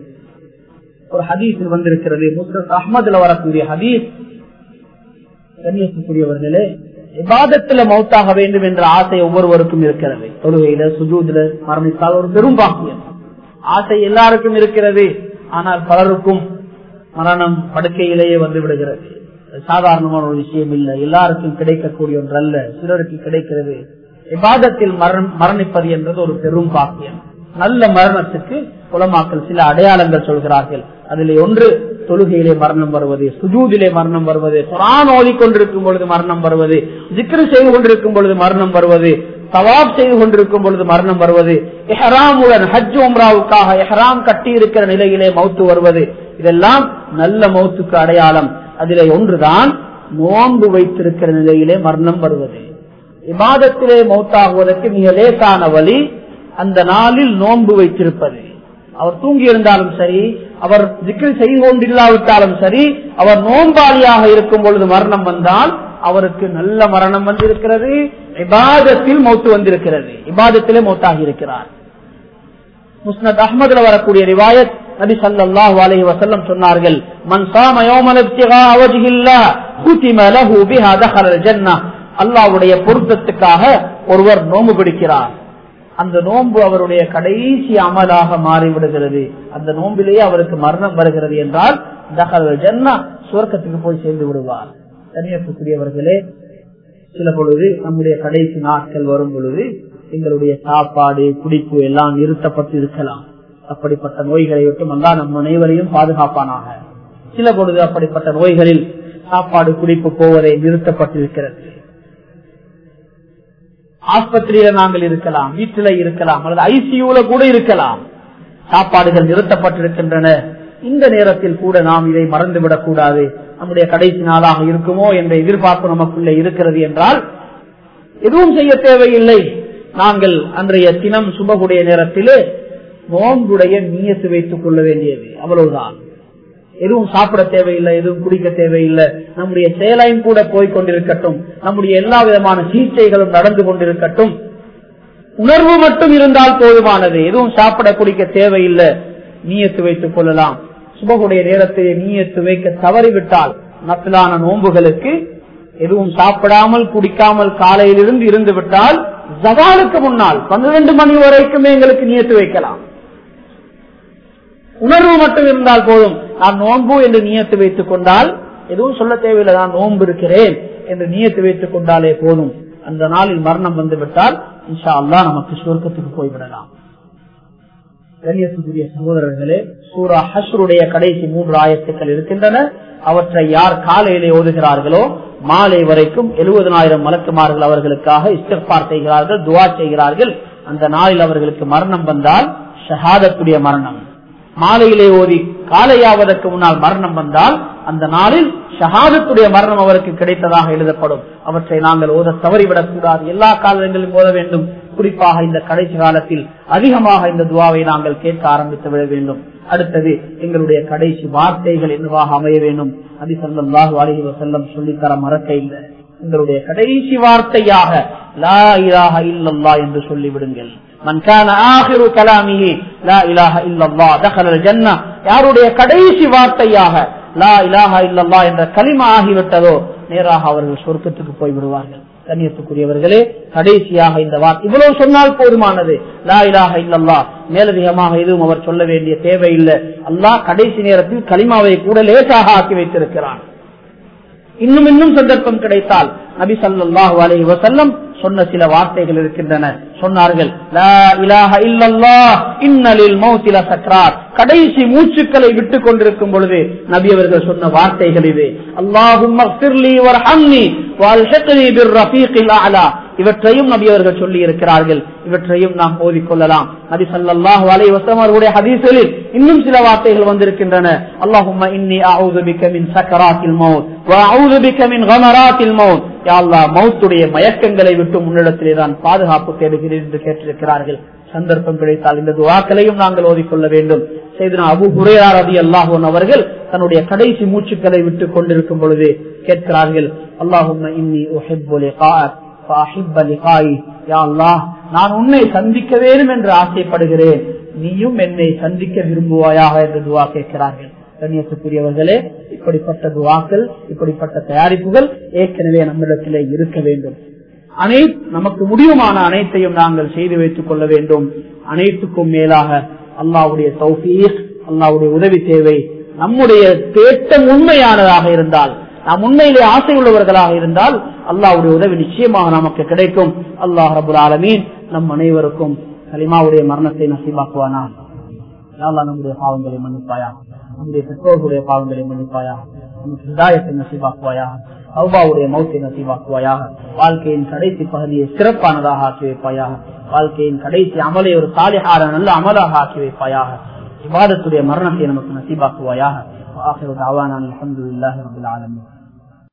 ஒரு ஹதீஸில் வந்திருக்கிறது. முஸ்லிம் அஹமதுல வரக்கூடிய ஹதீஸ். கண்ணியத்துக்குரியவர்களே விவாதத்துல மௌத்தாக வேண்டும் என்ற ஆசை ஒவ்வொருவருக்கும் இருக்கிறது. தொழுகையில சுஜூதுல மரணித்தால் ஒரு பெரும் பாக்கியம். ஆசை எல்லாருக்கும் இருக்கிறது. ஆனால் பலருக்கும் மரணம் படுக்கையிலேயே வந்து விடுகிறது. சாதாரணமான ஒரு விஷயம் இல்லை. எல்லாருக்கும் கிடைக்கக்கூடிய ஒன்று அல்ல சிலருக்கு கிடைக்கிறது. விவாதத்தில் மரணிப்பது என்றது ஒரு பெரும் பாக்கியம். நல்ல மரணத்துக்கு குலமாக்கல் சில அடையாளங்கள் சொல்கிறார்கள். அதில் ஒன்று தொழுகையிலே மரணம் வருவது சுஜூதிலே மரணம் வருவது குரான் ஓதிக்கொண்டிருக்கும் பொழுது மரணம் வருவது ஜிக்ரு செய்து கொண்டிருக்கும் பொழுது மரணம் வருவது தவாப் செய்து கொண்டிருக்கும் பொழுது மரணம் வருவது எஹராமுடன் ஹஜ் உம்ராவுக்காக எஹராம் கட்டி இருக்கிற நிலையிலே மௌத்து வருவது இதெல்லாம் நல்ல மௌத்துக்கு அடையாளம். அதிலே ஒன்றுதான் நோன்பு வைத்திருக்கிற நிலையிலே மரணம் வருவது. விவாதத்திலே மௌத்தாகுவதற்கு மிக லேசான வழி அந்த நாளில் நோன்பு வைத்திருப்பது. அவர் தூங்கி இருந்தாலும் சரி அவர் திக்கில் செய்து கொண்டில்லாவிட்டாலும் சரி அவர் நோன்பாளியாக இருக்கும் பொழுது மரணம் வந்தால் அவருக்கு நல்ல மரணம் வந்திருக்கிறது இபாதத்தில் மௌத்து வந்திருக்கிறது. இபாதத்திலே மௌத்தாகி இருக்கிறார் முஸ்னத் அஹமதுல வரக்கூடிய ரிவாயத் நபி சல்லாஹூ அலஹி வசல்லம் சொன்னார்கள் மன் அல்லாவுடைய பொருத்தத்துக்காக ஒருவர் நோம்பு பிடிக்கிறார். அந்த நோன்பு அவருடைய கடைசி அமலாக மாறிவிடுகிறது. அந்த நோம்பிலேயே அவருக்கு மரணம் வருகிறது என்றால் தகவல் ஜன்னா சுவர்க்கத்துக்கு போய் சேர்ந்து விடுவார். தனியக்கூடியவர்களே சில பொழுது நம்முடைய கடைசி நாட்கள் வரும் பொழுது எங்களுடைய சாப்பாடு குடிப்பு எல்லாம் நிறுத்தப்பட்டு இருக்கலாம் அப்படிப்பட்ட நோய்களை விட்டு அல்லா நம் அனைவரையும் பாதுகாப்பானாக. சில பொழுது அப்படிப்பட்ட நோய்களில் சாப்பாடு குடிப்பு போவதை நிறுத்தப்பட்டிருக்கிறது. ஆஸ்பத்திரியில நாங்கள் இருக்கலாம் வீட்டில இருக்கலாம் அல்லது ஐசியூல கூட இருக்கலாம். சாப்பாடுகள் நிறுத்தப்பட்டிருக்கின்றன. இந்த நேரத்தில் கூட நாம் இதை மறந்துவிடக் கூடாது. நம்முடைய கடைசி நாளாக இருக்குமோ என்ற எதிர்பார்ப்பு நமக்குள்ளே இருக்கிறது என்றால் எதுவும் செய்ய தேவையில்லை. நாங்கள் அன்றைய தினம் சுபகுடைய நேரத்திலே நோன்புடைய நீயத்து வைத்துக் கொள்ள வேண்டியது. அவ்வளவுதான். எதுவும் சாப்பிட தேவையில்லை எதுவும் குடிக்க தேவையில்லை. நம்முடைய செயலையும் கூட போய்கொண்டிருக்கட்டும் நம்முடைய எல்லா விதமான சிகிச்சைகளும் நடந்து கொண்டிருக்கட்டும். உணர்வு மட்டும் இருந்தால் போதுமானது. எதுவும் சாப்பிட குடிக்க தேவையில்லை. நீயத்து வைத்துக் கொள்ளலாம். சுபகுடைய நேரத்தை நீயத்து வைக்க தவறிவிட்டால் நத்திலான நோன்புகளுக்கு எதுவும் சாப்பிடாமல் குடிக்காமல் காலையிலிருந்து இருந்து விட்டால் ஜவாலுக்கு முன்னால் பன்னிரண்டு மணி வரைக்குமே எங்களுக்கு நியத்து வைக்கலாம். உணர்வு மட்டும் இருந்தால் போதும். நான் நோன்பு என்று நியத்து வைத்துக் கொண்டால் எதுவும் சொல்ல தேவையில்லை. நான் நோன்பு இருக்கிறேன் என்று நியத்து வைத்துக் கொண்டாலே போதும். அந்த நாளில் மரணம் வந்து விட்டால் இன்ஷா அல்லா நமக்கு சுவர்க்கத்துக்கு போய்விடலாம். கண்ணியத்துக்குரிய சகோதரர்களே சூரா ஹஸ்ருடைய கடைசி மூன்று ஆயத்துக்கள் இருக்கின்றன. அவற்றை யார் காலையிலே ஓதுகிறார்களோ மாலை வரைக்கும் எழுபதனாயிரம் மலக்குமார்கள் அவர்களுக்காக இஸ்திஃபார் செய்கிறார்கள் துவா செய்கிறார்கள். அந்த நாளில் அவர்களுக்கு மரணம் வந்தால் ஷஹாதத்துடைய மரணம். மாலையிலே ஓதி காலையாவதற்கு முன்னால் மரணம் வந்தால் அந்த நாளில் ஷஹாதத்துடைய மரணம் அவருக்கு கிடைத்ததாக எழுதப்படும். அவற்றை நாங்கள் ஓத தவறிவிடக் கூடாது எல்லா காலங்களிலும் ஓத வேண்டும். குறிப்பாக இந்த கடைசி காலத்தில் அதிகமாக இந்த துவாவை நாங்கள் கேட்க ஆரம்பித்து விட வேண்டும். அடுத்தது எங்களுடைய கடைசி வார்த்தைகள் என்னவாக அமைய வேண்டும். அதி சொல்லாஹு அலஹி வசல்லம் சொல்லித்தர மறக்க இல்லை. எங்களுடைய கடைசி வார்த்தையாக லா இலாக இல்லல்லா என்று சொல்லிவிடுங்கள். யாருடைய கடைசி வார்த்தையாக லா இலாஹா இல்லல்லா என்ற களிமா ஆகிவிட்டதோ நேராக அவர்கள் சொர்க்கத்துக்கு போய் விடுவார்கள் கண்ணியத்துக்குரியவர்களே கடைசியாக இந்த வார்த்தை இவ்வளவு சொன்னால் போதுமானது. லா இலாக இல்லல்லா மேலதிகமாக எதுவும் அவர் சொல்ல வேண்டிய தேவையில்லை. அல்லாஹ் கடைசி நேரத்தில் களிமாவை கூட லேசாக ஆக்கி வைத்திருக்கிறான். இன்னும் இன்னும் சந்தர்ப்பம் கிடைத்தால் நபி சல்லாஹூ அலி வசல்லம் சொன்ன சில வார்த்தைகள் இருக்கின்றன. சொன்னார்கள் கடைசி மூச்சுக்களை விட்டுக் கொண்டிருக்கும் பொழுது நபி அவர்கள் சொன்ன வார்த்தைகள் இது. அல்லாஹும் இவற்றையும் நபி அவர்கள் சொல்லி இருக்கிறார்கள். இவற்றையும் நாம் ஓதிக்கொள்ளலாம் நபி சல்லாஹூ அலை வசலம் அவர்களுடைய ஹதீசலில் இன்னும் சில வார்த்தைகள் வந்திருக்கின்றன. அல்லாஹும் இன்னி மௌத்துடைய மயக்கங்களை விட்டு முன்னிடத்திலே தான் பாதுகாப்பு தேடுகிறேன் என்று கேட்டிருக்கிறார்கள். சந்தர்ப்பம் கிடைத்தால் இந்த துவாக்களையும் நாங்கள் ஓதிக்கொள்ள வேண்டும். செய்து அபு குறையார் அதி அல்லாஹோன் அவர்கள் தன்னுடைய கடைசி மூச்சுக்களை விட்டுக் கொண்டிருக்கும் பொழுது கேட்கிறார்கள் அல்லாஹும் நான் உன்னை சந்திக்க வேண்டும் என்று ஆசைப்படுகிறேன். நீயும் என்னை சந்திக்க விரும்புவாயாக என்று துவா கேட்கிறார்கள். கண்ணியத்துக்குரியவர்களே இப்படிப்பட்ட துவாக்கள் இப்படிப்பட்ட தயாரிப்புகள் ஏற்கனவே நம்மிடத்திலே இருக்க வேண்டும். அனை நமக்கு முடியுமான அனைத்தையும் நாங்கள் செய்து வைத்துக் கொள்ள வேண்டும். அனைத்துக்கும் மேலாக அல்லாவுடைய தௌஃபீஸ் அல்லாவுடைய உதவி தேவை. நம்முடைய தேட்டம் உண்மையானதாக இருந்தால் நாம் உண்மையிலே ஆசை உள்ளவர்களாக இருந்தால் அல்லாவுடைய உதவி நிச்சயமாக நமக்கு கிடைக்கும். அல்லாஹ் ரபுல் ஆலமீன் நம் அனைவருக்கும் கலிமாவுடைய மரணத்தை நசீபாக்குவானா நம்முடைய பாவங்களை மன்னிப்பாயா நம்முடைய பெற்றோர்களுடைய பாவங்களை மன்னிப்பாயா நமக்கு ஹிதாயத்தை நசீபாக்குவாயா அவ்வாவுடைய மௌத்தை நசீபாக்குவாயாக வாழ்க்கையின் கடைசி பகுதியை சிறப்பானதாக ஆக்கி வைப்பாயாக வாழ்க்கையின் கடைசி அமலை ஒரு சாலிஹார நல்ல அமலாக ஆக்கி வைப்பாயாக விவாதத்துடைய மரணத்தை நமக்கு நசீபாக்குவாயாக. ஆகியோர் தாவான அலமதுல்லாஹி ரபுல் ஆலமின்.